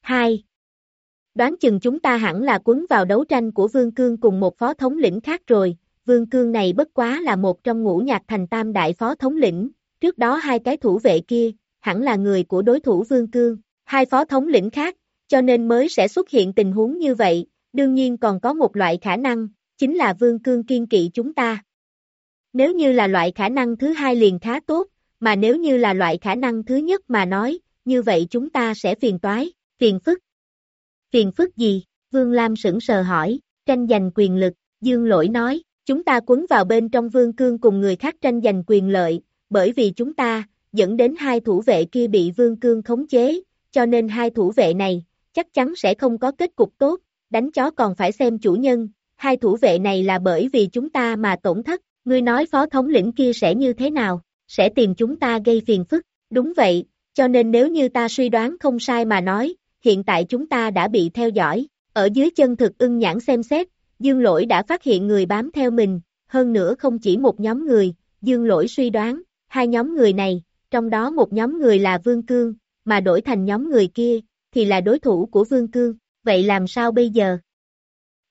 2 đoán chừng chúng ta hẳn là quấn vào đấu tranh của Vương Cương cùng một phó thống lĩnh khác rồi, Vương Cương này bất quá là một trong ngũ nhạc thành tam đại phó thống lĩnh, trước đó hai cái thủ vệ kia, hẳn là người của đối thủ Vương Cương, hai phó thống lĩnh khác, cho nên mới sẽ xuất hiện tình huống như vậy, đương nhiên còn có một loại khả năng, chính là Vương Cương kiên kỵ chúng ta. Nếu như là loại khả năng thứ hai liền khá tốt, mà nếu như là loại khả năng thứ nhất mà nói, như vậy chúng ta sẽ phiền toái, phiền phức. Phiền phức gì? Vương Lam sững sờ hỏi, tranh giành quyền lực, Dương Lỗi nói, chúng ta quấn vào bên trong Vương Cương cùng người khác tranh giành quyền lợi, bởi vì chúng ta, dẫn đến hai thủ vệ kia bị Vương Cương khống chế, cho nên hai thủ vệ này, chắc chắn sẽ không có kết cục tốt, đánh chó còn phải xem chủ nhân, hai thủ vệ này là bởi vì chúng ta mà tổn thất, ngươi nói phó thống lĩnh kia sẽ như thế nào, sẽ tìm chúng ta gây phiền phức, đúng vậy, cho nên nếu như ta suy đoán không sai mà nói, hiện tại chúng ta đã bị theo dõi, ở dưới chân thực ưng nhãn xem xét, Dương Lỗi đã phát hiện người bám theo mình, hơn nữa không chỉ một nhóm người, Dương Lỗi suy đoán, hai nhóm người này, trong đó một nhóm người là Vương Cương, mà đổi thành nhóm người kia, thì là đối thủ của Vương Cương, vậy làm sao bây giờ?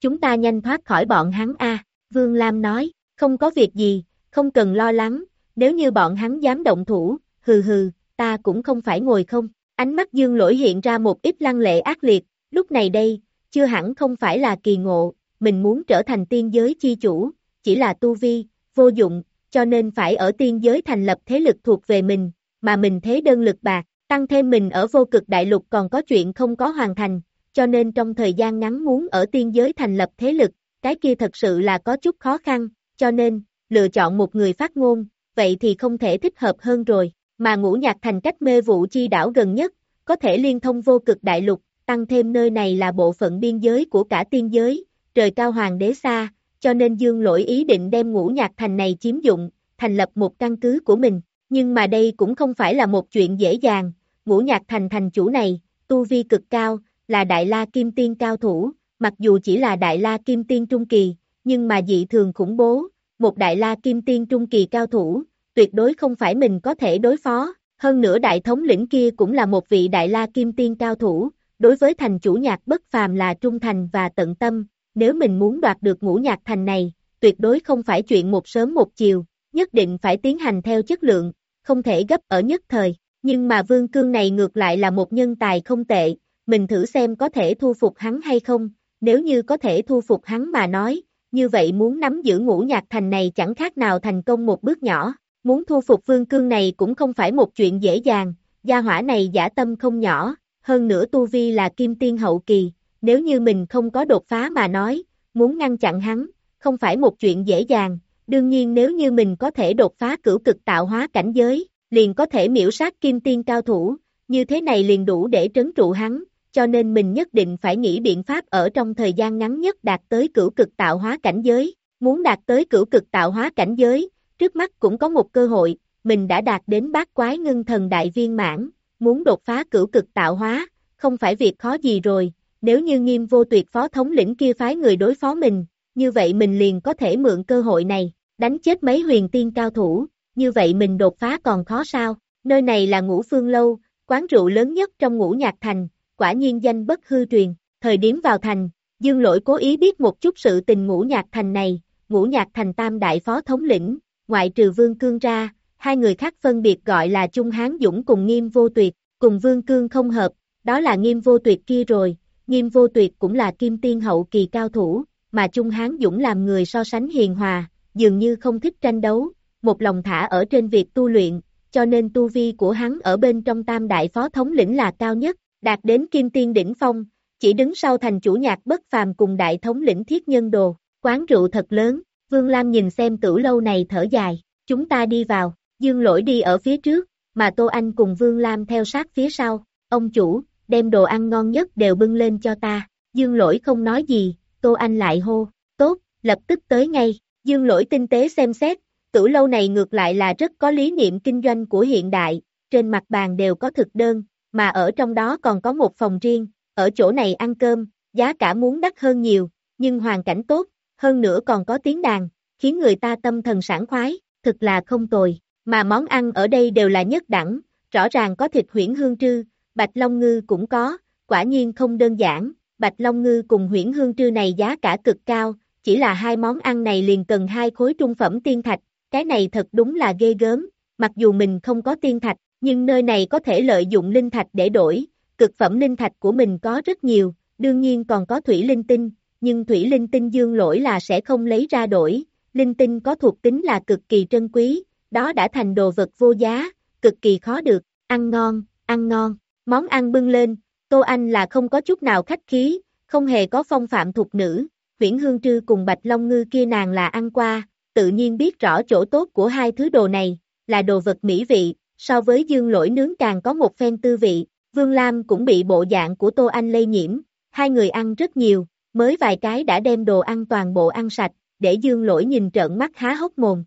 Chúng ta nhanh thoát khỏi bọn hắn A, Vương Lam nói, không có việc gì, không cần lo lắng, nếu như bọn hắn dám động thủ, hừ hừ, ta cũng không phải ngồi không, Ánh mắt dương lỗi hiện ra một ít lăng lệ ác liệt, lúc này đây, chưa hẳn không phải là kỳ ngộ, mình muốn trở thành tiên giới chi chủ, chỉ là tu vi, vô dụng, cho nên phải ở tiên giới thành lập thế lực thuộc về mình, mà mình thế đơn lực bạc, tăng thêm mình ở vô cực đại lục còn có chuyện không có hoàn thành, cho nên trong thời gian ngắn muốn ở tiên giới thành lập thế lực, cái kia thật sự là có chút khó khăn, cho nên, lựa chọn một người phát ngôn, vậy thì không thể thích hợp hơn rồi. Mà ngũ nhạc thành cách mê vụ chi đảo gần nhất, có thể liên thông vô cực đại lục, tăng thêm nơi này là bộ phận biên giới của cả tiên giới, trời cao hoàng đế xa, cho nên dương lỗi ý định đem ngũ nhạc thành này chiếm dụng, thành lập một căn cứ của mình, nhưng mà đây cũng không phải là một chuyện dễ dàng, ngũ nhạc thành thành chủ này, tu vi cực cao, là đại la kim tiên cao thủ, mặc dù chỉ là đại la kim tiên trung kỳ, nhưng mà dị thường khủng bố, một đại la kim tiên trung kỳ cao thủ, tuyệt đối không phải mình có thể đối phó, hơn nữa đại thống lĩnh kia cũng là một vị đại la kim tiên cao thủ, đối với thành chủ nhạc bất phàm là trung thành và tận tâm, nếu mình muốn đoạt được ngũ nhạc thành này, tuyệt đối không phải chuyện một sớm một chiều, nhất định phải tiến hành theo chất lượng, không thể gấp ở nhất thời, nhưng mà vương cương này ngược lại là một nhân tài không tệ, mình thử xem có thể thu phục hắn hay không, nếu như có thể thu phục hắn mà nói, như vậy muốn nắm giữ ngũ nhạc thành này chẳng khác nào thành công một bước nhỏ. Muốn thu phục vương cương này cũng không phải một chuyện dễ dàng, gia hỏa này giả tâm không nhỏ, hơn nữa tu vi là kim tiên hậu kỳ, nếu như mình không có đột phá mà nói, muốn ngăn chặn hắn, không phải một chuyện dễ dàng, đương nhiên nếu như mình có thể đột phá cửu cực tạo hóa cảnh giới, liền có thể miễu sát kim tiên cao thủ, như thế này liền đủ để trấn trụ hắn, cho nên mình nhất định phải nghĩ biện pháp ở trong thời gian ngắn nhất đạt tới cửu cực tạo hóa cảnh giới, muốn đạt tới cửu cực tạo hóa cảnh giới, Trước mắt cũng có một cơ hội, mình đã đạt đến bát quái ngưng thần đại viên mãn, muốn đột phá cửu cực tạo hóa, không phải việc khó gì rồi, nếu như nghiêm vô tuyệt phó thống lĩnh kia phái người đối phó mình, như vậy mình liền có thể mượn cơ hội này, đánh chết mấy huyền tiên cao thủ, như vậy mình đột phá còn khó sao, nơi này là ngũ phương lâu, quán rượu lớn nhất trong ngũ nhạc thành, quả nhiên danh bất hư truyền, thời điểm vào thành, dương lỗi cố ý biết một chút sự tình ngũ nhạc thành này, ngũ nhạc thành tam đại phó thống lĩnh, ngoại trừ vương cương ra, hai người khác phân biệt gọi là Trung Hán Dũng cùng Nghiêm Vô Tuyệt, cùng Vương Cương không hợp, đó là Nghiêm Vô Tuyệt kia rồi, Nghiêm Vô Tuyệt cũng là kim tiên hậu kỳ cao thủ, mà Trung Hán Dũng làm người so sánh hiền hòa, dường như không thích tranh đấu, một lòng thả ở trên việc tu luyện, cho nên tu vi của hắn ở bên trong tam đại phó thống lĩnh là cao nhất, đạt đến kim tiên đỉnh phong, chỉ đứng sau thành chủ nhạc bất phàm cùng đại thống lĩnh thiết nhân đồ, quán rượu thật lớn, Vương Lam nhìn xem tử lâu này thở dài, chúng ta đi vào, dương lỗi đi ở phía trước, mà Tô Anh cùng Vương Lam theo sát phía sau, ông chủ, đem đồ ăn ngon nhất đều bưng lên cho ta, dương lỗi không nói gì, Tô Anh lại hô, tốt, lập tức tới ngay, dương lỗi tinh tế xem xét, tử lâu này ngược lại là rất có lý niệm kinh doanh của hiện đại, trên mặt bàn đều có thực đơn, mà ở trong đó còn có một phòng riêng, ở chỗ này ăn cơm, giá cả muốn đắt hơn nhiều, nhưng hoàn cảnh tốt, hơn nữa còn có tiếng đàn, khiến người ta tâm thần sảng khoái, thực là không tồi, mà món ăn ở đây đều là nhất đẳng, rõ ràng có thịt huyễn hương trư, bạch long ngư cũng có, quả nhiên không đơn giản, bạch long ngư cùng huyễn hương trư này giá cả cực cao, chỉ là hai món ăn này liền cần hai khối trung phẩm tiên thạch, cái này thật đúng là ghê gớm, mặc dù mình không có tiên thạch, nhưng nơi này có thể lợi dụng linh thạch để đổi, cực phẩm linh thạch của mình có rất nhiều, đương nhiên còn có thủy linh tinh, nhưng thủy linh tinh dương lỗi là sẽ không lấy ra đổi, linh tinh có thuộc tính là cực kỳ trân quý, đó đã thành đồ vật vô giá, cực kỳ khó được, ăn ngon, ăn ngon, món ăn bưng lên, Tô Anh là không có chút nào khách khí, không hề có phong phạm thuộc nữ, Viễn hương trư cùng bạch long ngư kia nàng là ăn qua, tự nhiên biết rõ chỗ tốt của hai thứ đồ này, là đồ vật mỹ vị, so với dương lỗi nướng càng có một phen tư vị, Vương Lam cũng bị bộ dạng của Tô Anh lây nhiễm, hai người ăn rất nhiều, mới vài cái đã đem đồ ăn toàn bộ ăn sạch, để dương lỗi nhìn trợn mắt há hốc mồm.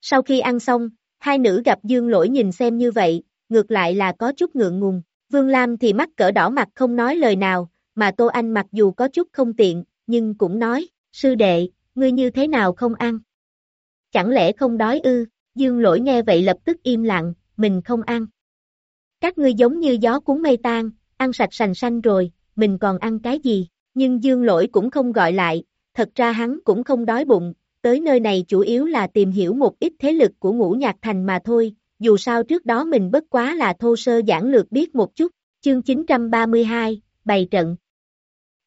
Sau khi ăn xong, hai nữ gặp dương lỗi nhìn xem như vậy, ngược lại là có chút ngượng ngùng, Vương Lam thì mắt cỡ đỏ mặt không nói lời nào, mà Tô Anh mặc dù có chút không tiện, nhưng cũng nói, sư đệ, ngươi như thế nào không ăn? Chẳng lẽ không đói ư? Dương lỗi nghe vậy lập tức im lặng, mình không ăn. Các ngươi giống như gió cuốn mây tan, ăn sạch sành xanh rồi, mình còn ăn cái gì? Nhưng dương lỗi cũng không gọi lại, thật ra hắn cũng không đói bụng, tới nơi này chủ yếu là tìm hiểu một ít thế lực của ngũ nhạc thành mà thôi, dù sao trước đó mình bất quá là thô sơ giảng lược biết một chút, chương 932, bày trận.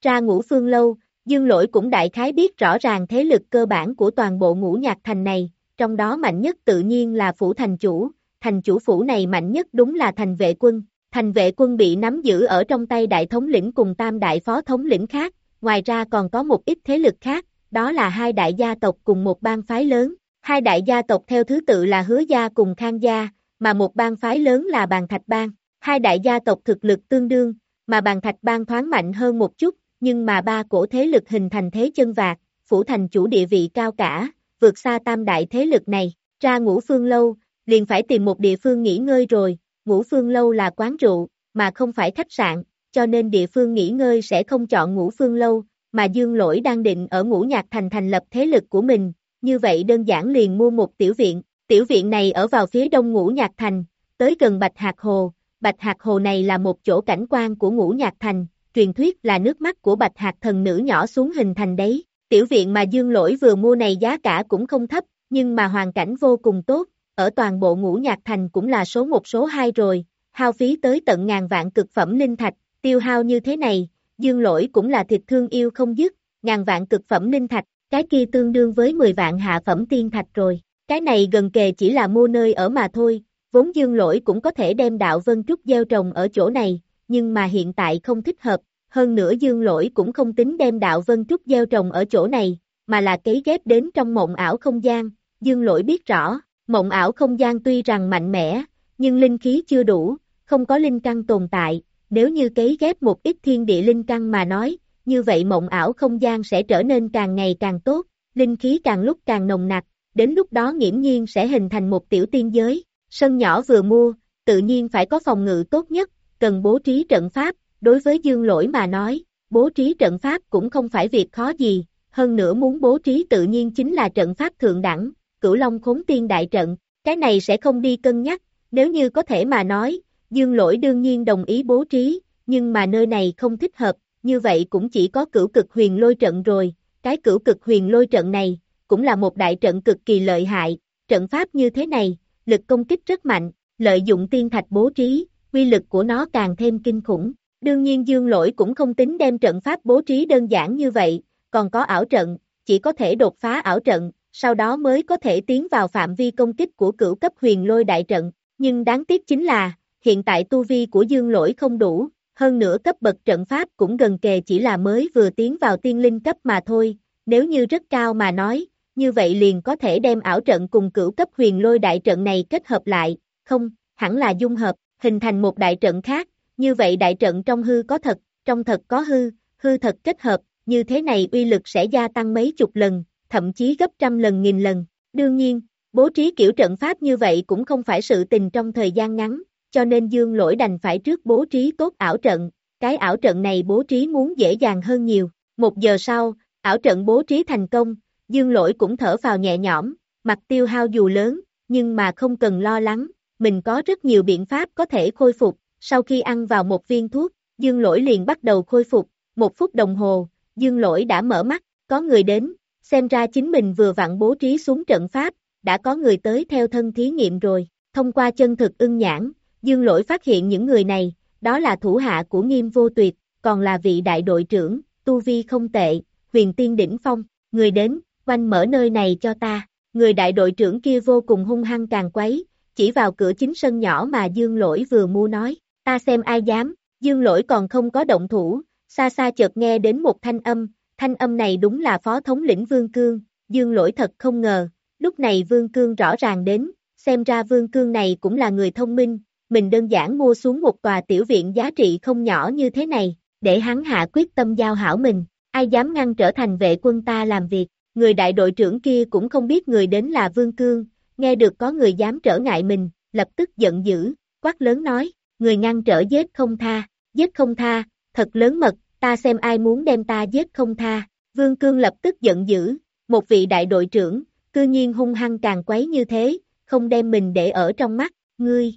Ra ngũ phương lâu, dương lỗi cũng đại khái biết rõ ràng thế lực cơ bản của toàn bộ ngũ nhạc thành này, trong đó mạnh nhất tự nhiên là phủ thành chủ, thành chủ phủ này mạnh nhất đúng là thành vệ quân, thành vệ quân bị nắm giữ ở trong tay đại thống lĩnh cùng tam đại phó thống lĩnh khác, ngoài ra còn có một ít thế lực khác, đó là hai đại gia tộc cùng một bang phái lớn, hai đại gia tộc theo thứ tự là hứa gia cùng khang gia, mà một bang phái lớn là bàn thạch bang, hai đại gia tộc thực lực tương đương, mà bàn thạch bang thoáng mạnh hơn một chút, nhưng mà ba cổ thế lực hình thành thế chân vạc, phủ thành chủ địa vị cao cả, vượt xa tam đại thế lực này, ra ngũ phương lâu, liền phải tìm một địa phương nghỉ ngơi rồi, ngũ phương lâu là quán rượu, mà không phải khách sạn, cho nên địa phương nghỉ ngơi sẽ không chọn ngũ phương lâu, mà dương lỗi đang định ở ngũ nhạc thành thành lập thế lực của mình, như vậy đơn giản liền mua một tiểu viện, tiểu viện này ở vào phía đông ngũ nhạc thành, tới gần Bạch Hạc Hồ, Bạch Hạc Hồ này là một chỗ cảnh quan của ngũ nhạc thành, truyền thuyết là nước mắt của Bạch Hạc thần nữ nhỏ xuống hình thành đấy, tiểu viện mà dương lỗi vừa mua này giá cả cũng không thấp, nhưng mà hoàn cảnh vô cùng tốt, ở toàn bộ ngũ nhạc thành cũng là số một số hai rồi, hao phí tới tận ngàn vạn cực phẩm linh thạch, tiêu hao như thế này, dương lỗi cũng là thịt thương yêu không dứt, ngàn vạn cực phẩm linh thạch, cái kia tương đương với 10 vạn hạ phẩm tiên thạch rồi, cái này gần kề chỉ là mua nơi ở mà thôi, vốn dương lỗi cũng có thể đem đạo vân trúc gieo trồng ở chỗ này, nhưng mà hiện tại không thích hợp, hơn nữa dương lỗi cũng không tính đem đạo vân trúc gieo trồng ở chỗ này, mà là cấy ghép đến trong mộng ảo không gian, dương lỗi biết rõ, mộng ảo không gian tuy rằng mạnh mẽ, nhưng linh khí chưa đủ, không có linh căn tồn tại, nếu như cấy ghép một ít thiên địa linh căn mà nói, như vậy mộng ảo không gian sẽ trở nên càng ngày càng tốt, linh khí càng lúc càng nồng nặc, đến lúc đó nghiễm nhiên sẽ hình thành một tiểu tiên giới, sân nhỏ vừa mua, tự nhiên phải có phòng ngự tốt nhất, cần bố trí trận pháp, đối với dương lỗi mà nói, bố trí trận pháp cũng không phải việc khó gì, hơn nữa muốn bố trí tự nhiên chính là trận pháp thượng đẳng, cửu long khốn tiên đại trận, cái này sẽ không đi cân nhắc, nếu như có thể mà nói, dương lỗi đương nhiên đồng ý bố trí, nhưng mà nơi này không thích hợp, như vậy cũng chỉ có cửu cực huyền lôi trận rồi, cái cửu cực huyền lôi trận này, cũng là một đại trận cực kỳ lợi hại, trận pháp như thế này, lực công kích rất mạnh, lợi dụng tiên thạch bố trí, quy lực của nó càng thêm kinh khủng. Đương nhiên dương lỗi cũng không tính đem trận pháp bố trí đơn giản như vậy, còn có ảo trận, chỉ có thể đột phá ảo trận, sau đó mới có thể tiến vào phạm vi công kích của cửu cấp huyền lôi đại trận. Nhưng đáng tiếc chính là, hiện tại tu vi của dương lỗi không đủ, hơn nữa cấp bậc trận pháp cũng gần kề chỉ là mới vừa tiến vào tiên linh cấp mà thôi, nếu như rất cao mà nói, như vậy liền có thể đem ảo trận cùng cửu cấp huyền lôi đại trận này kết hợp lại, không, hẳn là dung hợp, hình thành một đại trận khác, như vậy đại trận trong hư có thật, trong thật có hư, hư thật kết hợp, như thế này uy lực sẽ gia tăng mấy chục lần, thậm chí gấp trăm lần nghìn lần. Đương nhiên, bố trí kiểu trận pháp như vậy cũng không phải sự tình trong thời gian ngắn, cho nên dương lỗi đành phải trước bố trí tốt ảo trận, cái ảo trận này bố trí muốn dễ dàng hơn nhiều. Một giờ sau, ảo trận bố trí thành công, dương lỗi cũng thở vào nhẹ nhõm, mặt tiêu hao dù lớn, nhưng mà không cần lo lắng, mình có rất nhiều biện pháp có thể khôi phục, sau khi ăn vào một viên thuốc, dương lỗi liền bắt đầu khôi phục, một phút đồng hồ, dương lỗi đã mở mắt, có người đến, xem ra chính mình vừa vặn bố trí xuống trận pháp, đã có người tới theo thân thí nghiệm rồi, thông qua chân thực ưng nhãn, dương lỗi phát hiện những người này, đó là thủ hạ của nghiêm vô tuyệt, còn là vị đại đội trưởng, tu vi không tệ, huyền tiên đỉnh phong, người đến, quanh mở nơi này cho ta, người đại đội trưởng kia vô cùng hung hăng càng quấy, chỉ vào cửa chính sân nhỏ mà dương lỗi vừa mua nói, ta xem ai dám, dương lỗi còn không có động thủ, xa xa chợt nghe đến một thanh âm, thanh âm này đúng là phó thống lĩnh Vương Cương, Dương lỗi thật không ngờ, lúc này Vương Cương rõ ràng đến, xem ra Vương Cương này cũng là người thông minh, mình đơn giản mua xuống một tòa tiểu viện giá trị không nhỏ như thế này, để hắn hạ quyết tâm giao hảo mình, ai dám ngăn trở thành vệ quân ta làm việc, người đại đội trưởng kia cũng không biết người đến là Vương Cương, nghe được có người dám trở ngại mình, lập tức giận dữ, quát lớn nói, người ngăn trở giết không tha, giết không tha, thật lớn mật, ta xem ai muốn đem ta giết không tha. Vương Cương lập tức giận dữ, một vị đại đội trưởng, cư nhiên hung hăng càng quấy như thế, không đem mình để ở trong mắt, ngươi.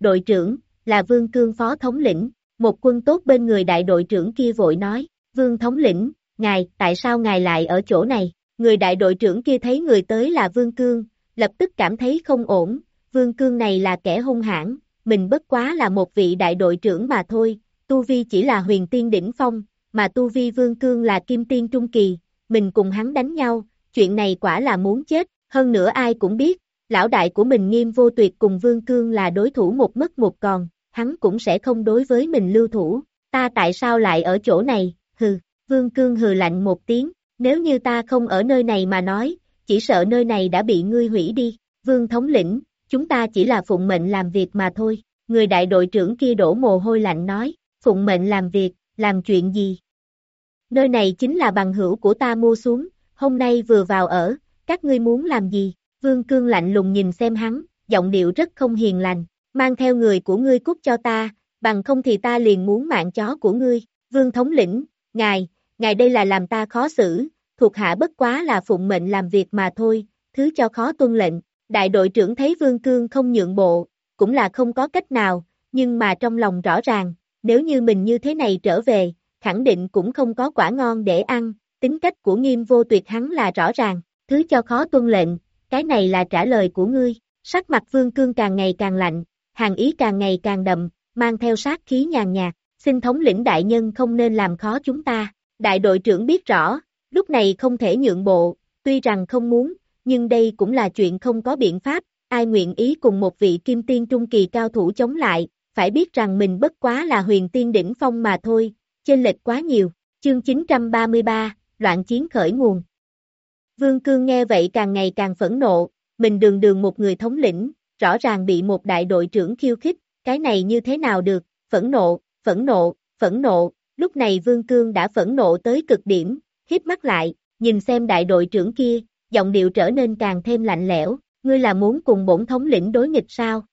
Đội trưởng, là Vương Cương phó thống lĩnh, một quân tốt bên người đại đội trưởng kia vội nói, Vương thống lĩnh, ngài, tại sao ngài lại ở chỗ này? Người đại đội trưởng kia thấy người tới là Vương Cương, lập tức cảm thấy không ổn, Vương Cương này là kẻ hung hãn, mình bất quá là một vị đại đội trưởng mà thôi, Tu Vi chỉ là huyền tiên đỉnh phong, mà Tu Vi Vương Cương là kim tiên trung kỳ, mình cùng hắn đánh nhau, chuyện này quả là muốn chết, hơn nữa ai cũng biết, lão đại của mình nghiêm vô tuyệt cùng Vương Cương là đối thủ một mất một còn, hắn cũng sẽ không đối với mình lưu thủ, ta tại sao lại ở chỗ này, hừ, Vương Cương hừ lạnh một tiếng, nếu như ta không ở nơi này mà nói, chỉ sợ nơi này đã bị ngươi hủy đi, Vương thống lĩnh, chúng ta chỉ là phụng mệnh làm việc mà thôi, người đại đội trưởng kia đổ mồ hôi lạnh nói, phụng mệnh làm việc, làm chuyện gì? Nơi này chính là bằng hữu của ta mua xuống, hôm nay vừa vào ở, các ngươi muốn làm gì? Vương Cương lạnh lùng nhìn xem hắn, giọng điệu rất không hiền lành, mang theo người của ngươi cút cho ta, bằng không thì ta liền muốn mạng chó của ngươi. Vương thống lĩnh, ngài, ngài đây là làm ta khó xử, thuộc hạ bất quá là phụng mệnh làm việc mà thôi, thứ cho khó tuân lệnh. Đại đội trưởng thấy Vương Cương không nhượng bộ, cũng là không có cách nào, nhưng mà trong lòng rõ ràng, nếu như mình như thế này trở về, khẳng định cũng không có quả ngon để ăn, tính cách của nghiêm vô tuyệt hắn là rõ ràng, thứ cho khó tuân lệnh, cái này là trả lời của ngươi, sắc mặt vương cương càng ngày càng lạnh, hàng ý càng ngày càng đậm, mang theo sát khí nhàn nhạt, xin thống lĩnh đại nhân không nên làm khó chúng ta, đại đội trưởng biết rõ, lúc này không thể nhượng bộ, tuy rằng không muốn, nhưng đây cũng là chuyện không có biện pháp, ai nguyện ý cùng một vị kim tiên trung kỳ cao thủ chống lại, phải biết rằng mình bất quá là huyền tiên đỉnh phong mà thôi, chênh lệch quá nhiều. Chương 933, loạn chiến khởi nguồn. Vương Cương nghe vậy càng ngày càng phẫn nộ, mình đường đường một người thống lĩnh, rõ ràng bị một đại đội trưởng khiêu khích, cái này như thế nào được, phẫn nộ, phẫn nộ, phẫn nộ, lúc này Vương Cương đã phẫn nộ tới cực điểm, hít mắt lại, nhìn xem đại đội trưởng kia, giọng điệu trở nên càng thêm lạnh lẽo, ngươi là muốn cùng bổn thống lĩnh đối nghịch sao?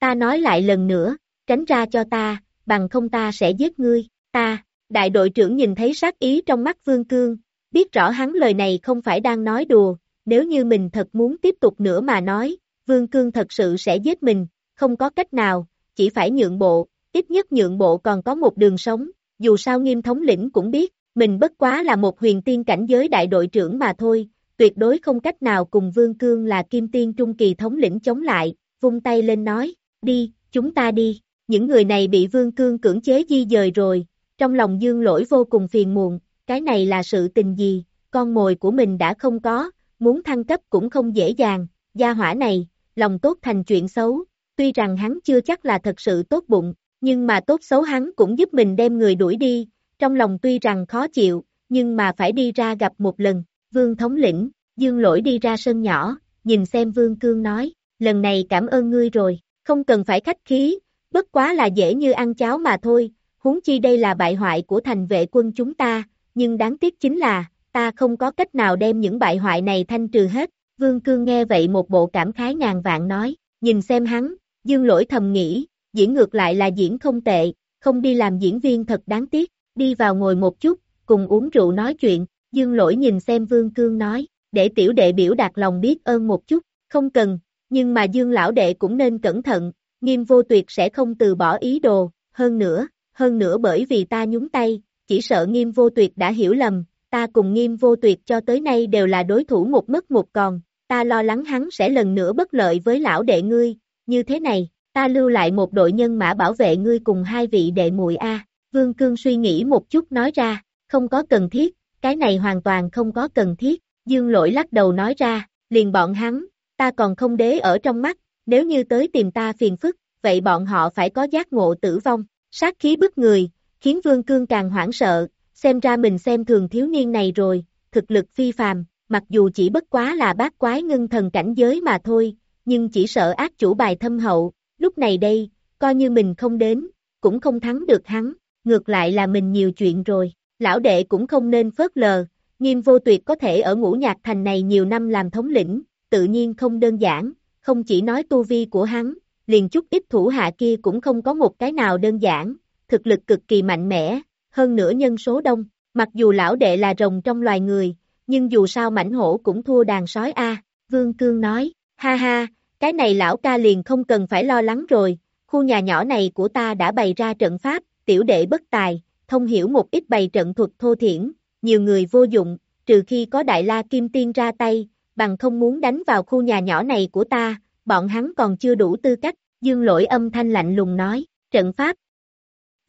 Ta nói lại lần nữa, tránh ra cho ta, bằng không ta sẽ giết ngươi, ta, đại đội trưởng nhìn thấy sát ý trong mắt Vương Cương, biết rõ hắn lời này không phải đang nói đùa, nếu như mình thật muốn tiếp tục nữa mà nói, Vương Cương thật sự sẽ giết mình, không có cách nào, chỉ phải nhượng bộ, ít nhất nhượng bộ còn có một đường sống, dù sao nghiêm thống lĩnh cũng biết, mình bất quá là một huyền tiên cảnh giới đại đội trưởng mà thôi, tuyệt đối không cách nào cùng Vương Cương là Kim Tiên Trung Kỳ thống lĩnh chống lại, vung tay lên nói, đi, chúng ta đi, những người này bị Vương Cương cưỡng chế di dời rồi, trong lòng dương lỗi vô cùng phiền muộn, cái này là sự tình gì, con mồi của mình đã không có, muốn thăng cấp cũng không dễ dàng, gia hỏa này, lòng tốt thành chuyện xấu, tuy rằng hắn chưa chắc là thật sự tốt bụng, nhưng mà tốt xấu hắn cũng giúp mình đem người đuổi đi, trong lòng tuy rằng khó chịu, nhưng mà phải đi ra gặp một lần, vương thống lĩnh, dương lỗi đi ra sân nhỏ, nhìn xem vương cương nói, lần này cảm ơn ngươi rồi, không cần phải khách khí, bất quá là dễ như ăn cháo mà thôi, huống chi đây là bại hoại của thành vệ quân chúng ta, nhưng đáng tiếc chính là, ta không có cách nào đem những bại hoại này thanh trừ hết, Vương Cương nghe vậy một bộ cảm khái ngàn vạn nói, nhìn xem hắn, dương lỗi thầm nghĩ, diễn ngược lại là diễn không tệ, không đi làm diễn viên thật đáng tiếc, đi vào ngồi một chút, cùng uống rượu nói chuyện, dương lỗi nhìn xem Vương Cương nói, để tiểu đệ biểu đạt lòng biết ơn một chút, không cần, nhưng mà dương lão đệ cũng nên cẩn thận, nghiêm vô tuyệt sẽ không từ bỏ ý đồ, hơn nữa, hơn nữa bởi vì ta nhúng tay, chỉ sợ nghiêm vô tuyệt đã hiểu lầm, ta cùng nghiêm vô tuyệt cho tới nay đều là đối thủ một mất một còn, ta lo lắng hắn sẽ lần nữa bất lợi với lão đệ ngươi, như thế này, ta lưu lại một đội nhân mã bảo vệ ngươi cùng hai vị đệ muội A, Vương Cương suy nghĩ một chút nói ra, không có cần thiết, cái này hoàn toàn không có cần thiết, Dương lỗi lắc đầu nói ra, liền bọn hắn, ta còn không đế ở trong mắt, nếu như tới tìm ta phiền phức, vậy bọn họ phải có giác ngộ tử vong, sát khí bức người, khiến Vương Cương càng hoảng sợ, xem ra mình xem thường thiếu niên này rồi, thực lực phi phàm, mặc dù chỉ bất quá là bát quái ngưng thần cảnh giới mà thôi, nhưng chỉ sợ ác chủ bài thâm hậu, lúc này đây, coi như mình không đến, cũng không thắng được hắn, ngược lại là mình nhiều chuyện rồi, lão đệ cũng không nên phớt lờ, nghiêm vô tuyệt có thể ở ngũ nhạc thành này nhiều năm làm thống lĩnh, tự nhiên không đơn giản, không chỉ nói tu vi của hắn, liền chút ít thủ hạ kia cũng không có một cái nào đơn giản, thực lực cực kỳ mạnh mẽ, hơn nữa nhân số đông, mặc dù lão đệ là rồng trong loài người, nhưng dù sao mảnh hổ cũng thua đàn sói A, Vương Cương nói, ha ha, cái này lão ca liền không cần phải lo lắng rồi, khu nhà nhỏ này của ta đã bày ra trận pháp, tiểu đệ bất tài, thông hiểu một ít bày trận thuật thô thiển, nhiều người vô dụng, trừ khi có đại la kim tiên ra tay, bằng không muốn đánh vào khu nhà nhỏ này của ta, bọn hắn còn chưa đủ tư cách, dương lỗi âm thanh lạnh lùng nói, trận pháp.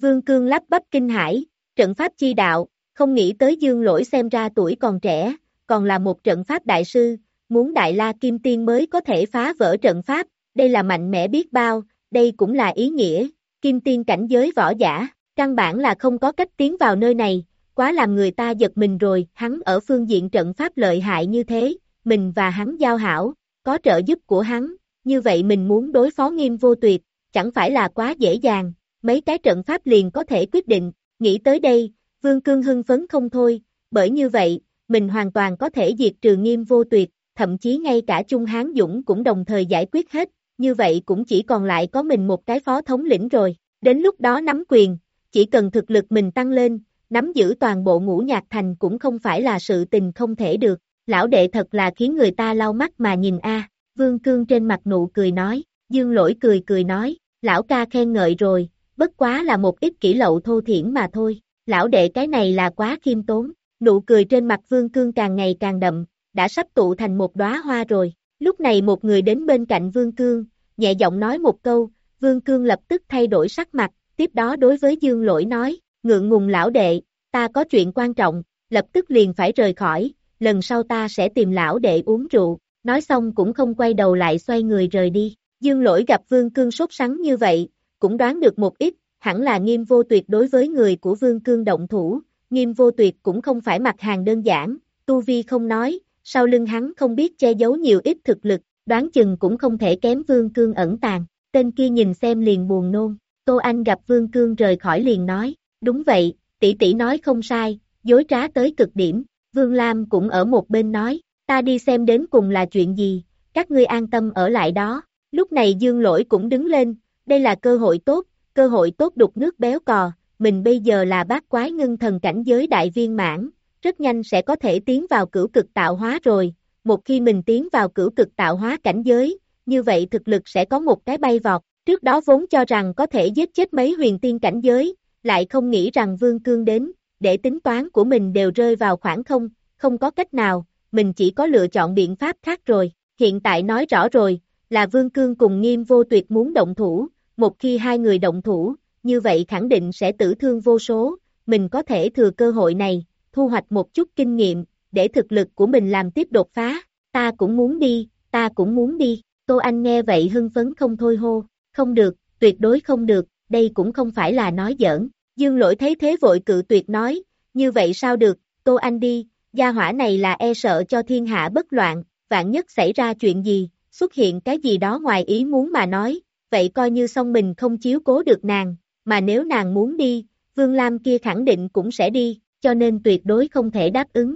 Vương Cương lắp bắp kinh hải, trận pháp chi đạo, không nghĩ tới dương lỗi xem ra tuổi còn trẻ, còn là một trận pháp đại sư, muốn đại la kim tiên mới có thể phá vỡ trận pháp, đây là mạnh mẽ biết bao, đây cũng là ý nghĩa, kim tiên cảnh giới võ giả, căn bản là không có cách tiến vào nơi này, quá làm người ta giật mình rồi, hắn ở phương diện trận pháp lợi hại như thế, mình và hắn giao hảo, có trợ giúp của hắn, như vậy mình muốn đối phó nghiêm vô tuyệt, chẳng phải là quá dễ dàng, mấy cái trận pháp liền có thể quyết định, nghĩ tới đây, Vương Cương hưng phấn không thôi, bởi như vậy, mình hoàn toàn có thể diệt trừ nghiêm vô tuyệt, thậm chí ngay cả Trung Hán Dũng cũng đồng thời giải quyết hết, như vậy cũng chỉ còn lại có mình một cái phó thống lĩnh rồi, đến lúc đó nắm quyền, chỉ cần thực lực mình tăng lên, nắm giữ toàn bộ ngũ nhạc thành cũng không phải là sự tình không thể được, lão đệ thật là khiến người ta lau mắt mà nhìn a. Vương Cương trên mặt nụ cười nói, Dương lỗi cười cười nói, lão ca khen ngợi rồi, bất quá là một ít kỹ lậu thô thiển mà thôi, lão đệ cái này là quá khiêm tốn, nụ cười trên mặt Vương Cương càng ngày càng đậm, đã sắp tụ thành một đóa hoa rồi, lúc này một người đến bên cạnh Vương Cương, nhẹ giọng nói một câu, Vương Cương lập tức thay đổi sắc mặt, tiếp đó đối với Dương lỗi nói, ngượng ngùng lão đệ, ta có chuyện quan trọng, lập tức liền phải rời khỏi, lần sau ta sẽ tìm lão đệ uống rượu, nói xong cũng không quay đầu lại xoay người rời đi. Dương lỗi gặp Vương Cương sốt sắng như vậy, cũng đoán được một ít, hẳn là nghiêm vô tuyệt đối với người của Vương Cương động thủ, nghiêm vô tuyệt cũng không phải mặt hàng đơn giản, tu vi không nói, sau lưng hắn không biết che giấu nhiều ít thực lực, đoán chừng cũng không thể kém Vương Cương ẩn tàng, tên kia nhìn xem liền buồn nôn, Tô Anh gặp Vương Cương rời khỏi liền nói, đúng vậy, tỷ tỷ nói không sai, dối trá tới cực điểm, Vương Lam cũng ở một bên nói, ta đi xem đến cùng là chuyện gì, các ngươi an tâm ở lại đó, lúc này Dương Lỗi cũng đứng lên, đây là cơ hội tốt, cơ hội tốt đục nước béo cò, mình bây giờ là bát quái ngưng thần cảnh giới đại viên mãn, rất nhanh sẽ có thể tiến vào cửu cực tạo hóa rồi, một khi mình tiến vào cửu cực tạo hóa cảnh giới, như vậy thực lực sẽ có một cái bay vọt, trước đó vốn cho rằng có thể giết chết mấy huyền tiên cảnh giới, lại không nghĩ rằng Vương Cương đến, để tính toán của mình đều rơi vào khoảng không, không có cách nào, mình chỉ có lựa chọn biện pháp khác rồi. Hiện tại nói rõ rồi, là Vương Cương cùng nghiêm vô tuyệt muốn động thủ, một khi hai người động thủ, như vậy khẳng định sẽ tử thương vô số, mình có thể thừa cơ hội này, thu hoạch một chút kinh nghiệm, để thực lực của mình làm tiếp đột phá, ta cũng muốn đi, ta cũng muốn đi, Tô Anh nghe vậy hưng phấn không thôi hô, không được, tuyệt đối không được, đây cũng không phải là nói giỡn, dương lỗi thấy thế vội cự tuyệt nói, như vậy sao được, Tô Anh đi, gia hỏa này là e sợ cho thiên hạ bất loạn, vạn nhất xảy ra chuyện gì, xuất hiện cái gì đó ngoài ý muốn mà nói, vậy coi như xong mình không chiếu cố được nàng, mà nếu nàng muốn đi, Vương Lam kia khẳng định cũng sẽ đi, cho nên tuyệt đối không thể đáp ứng.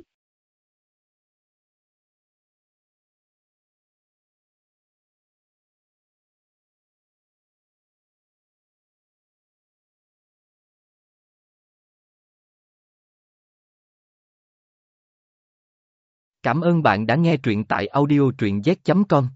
Cảm ơn bạn đã nghe truyện tại audiotruyenz.com.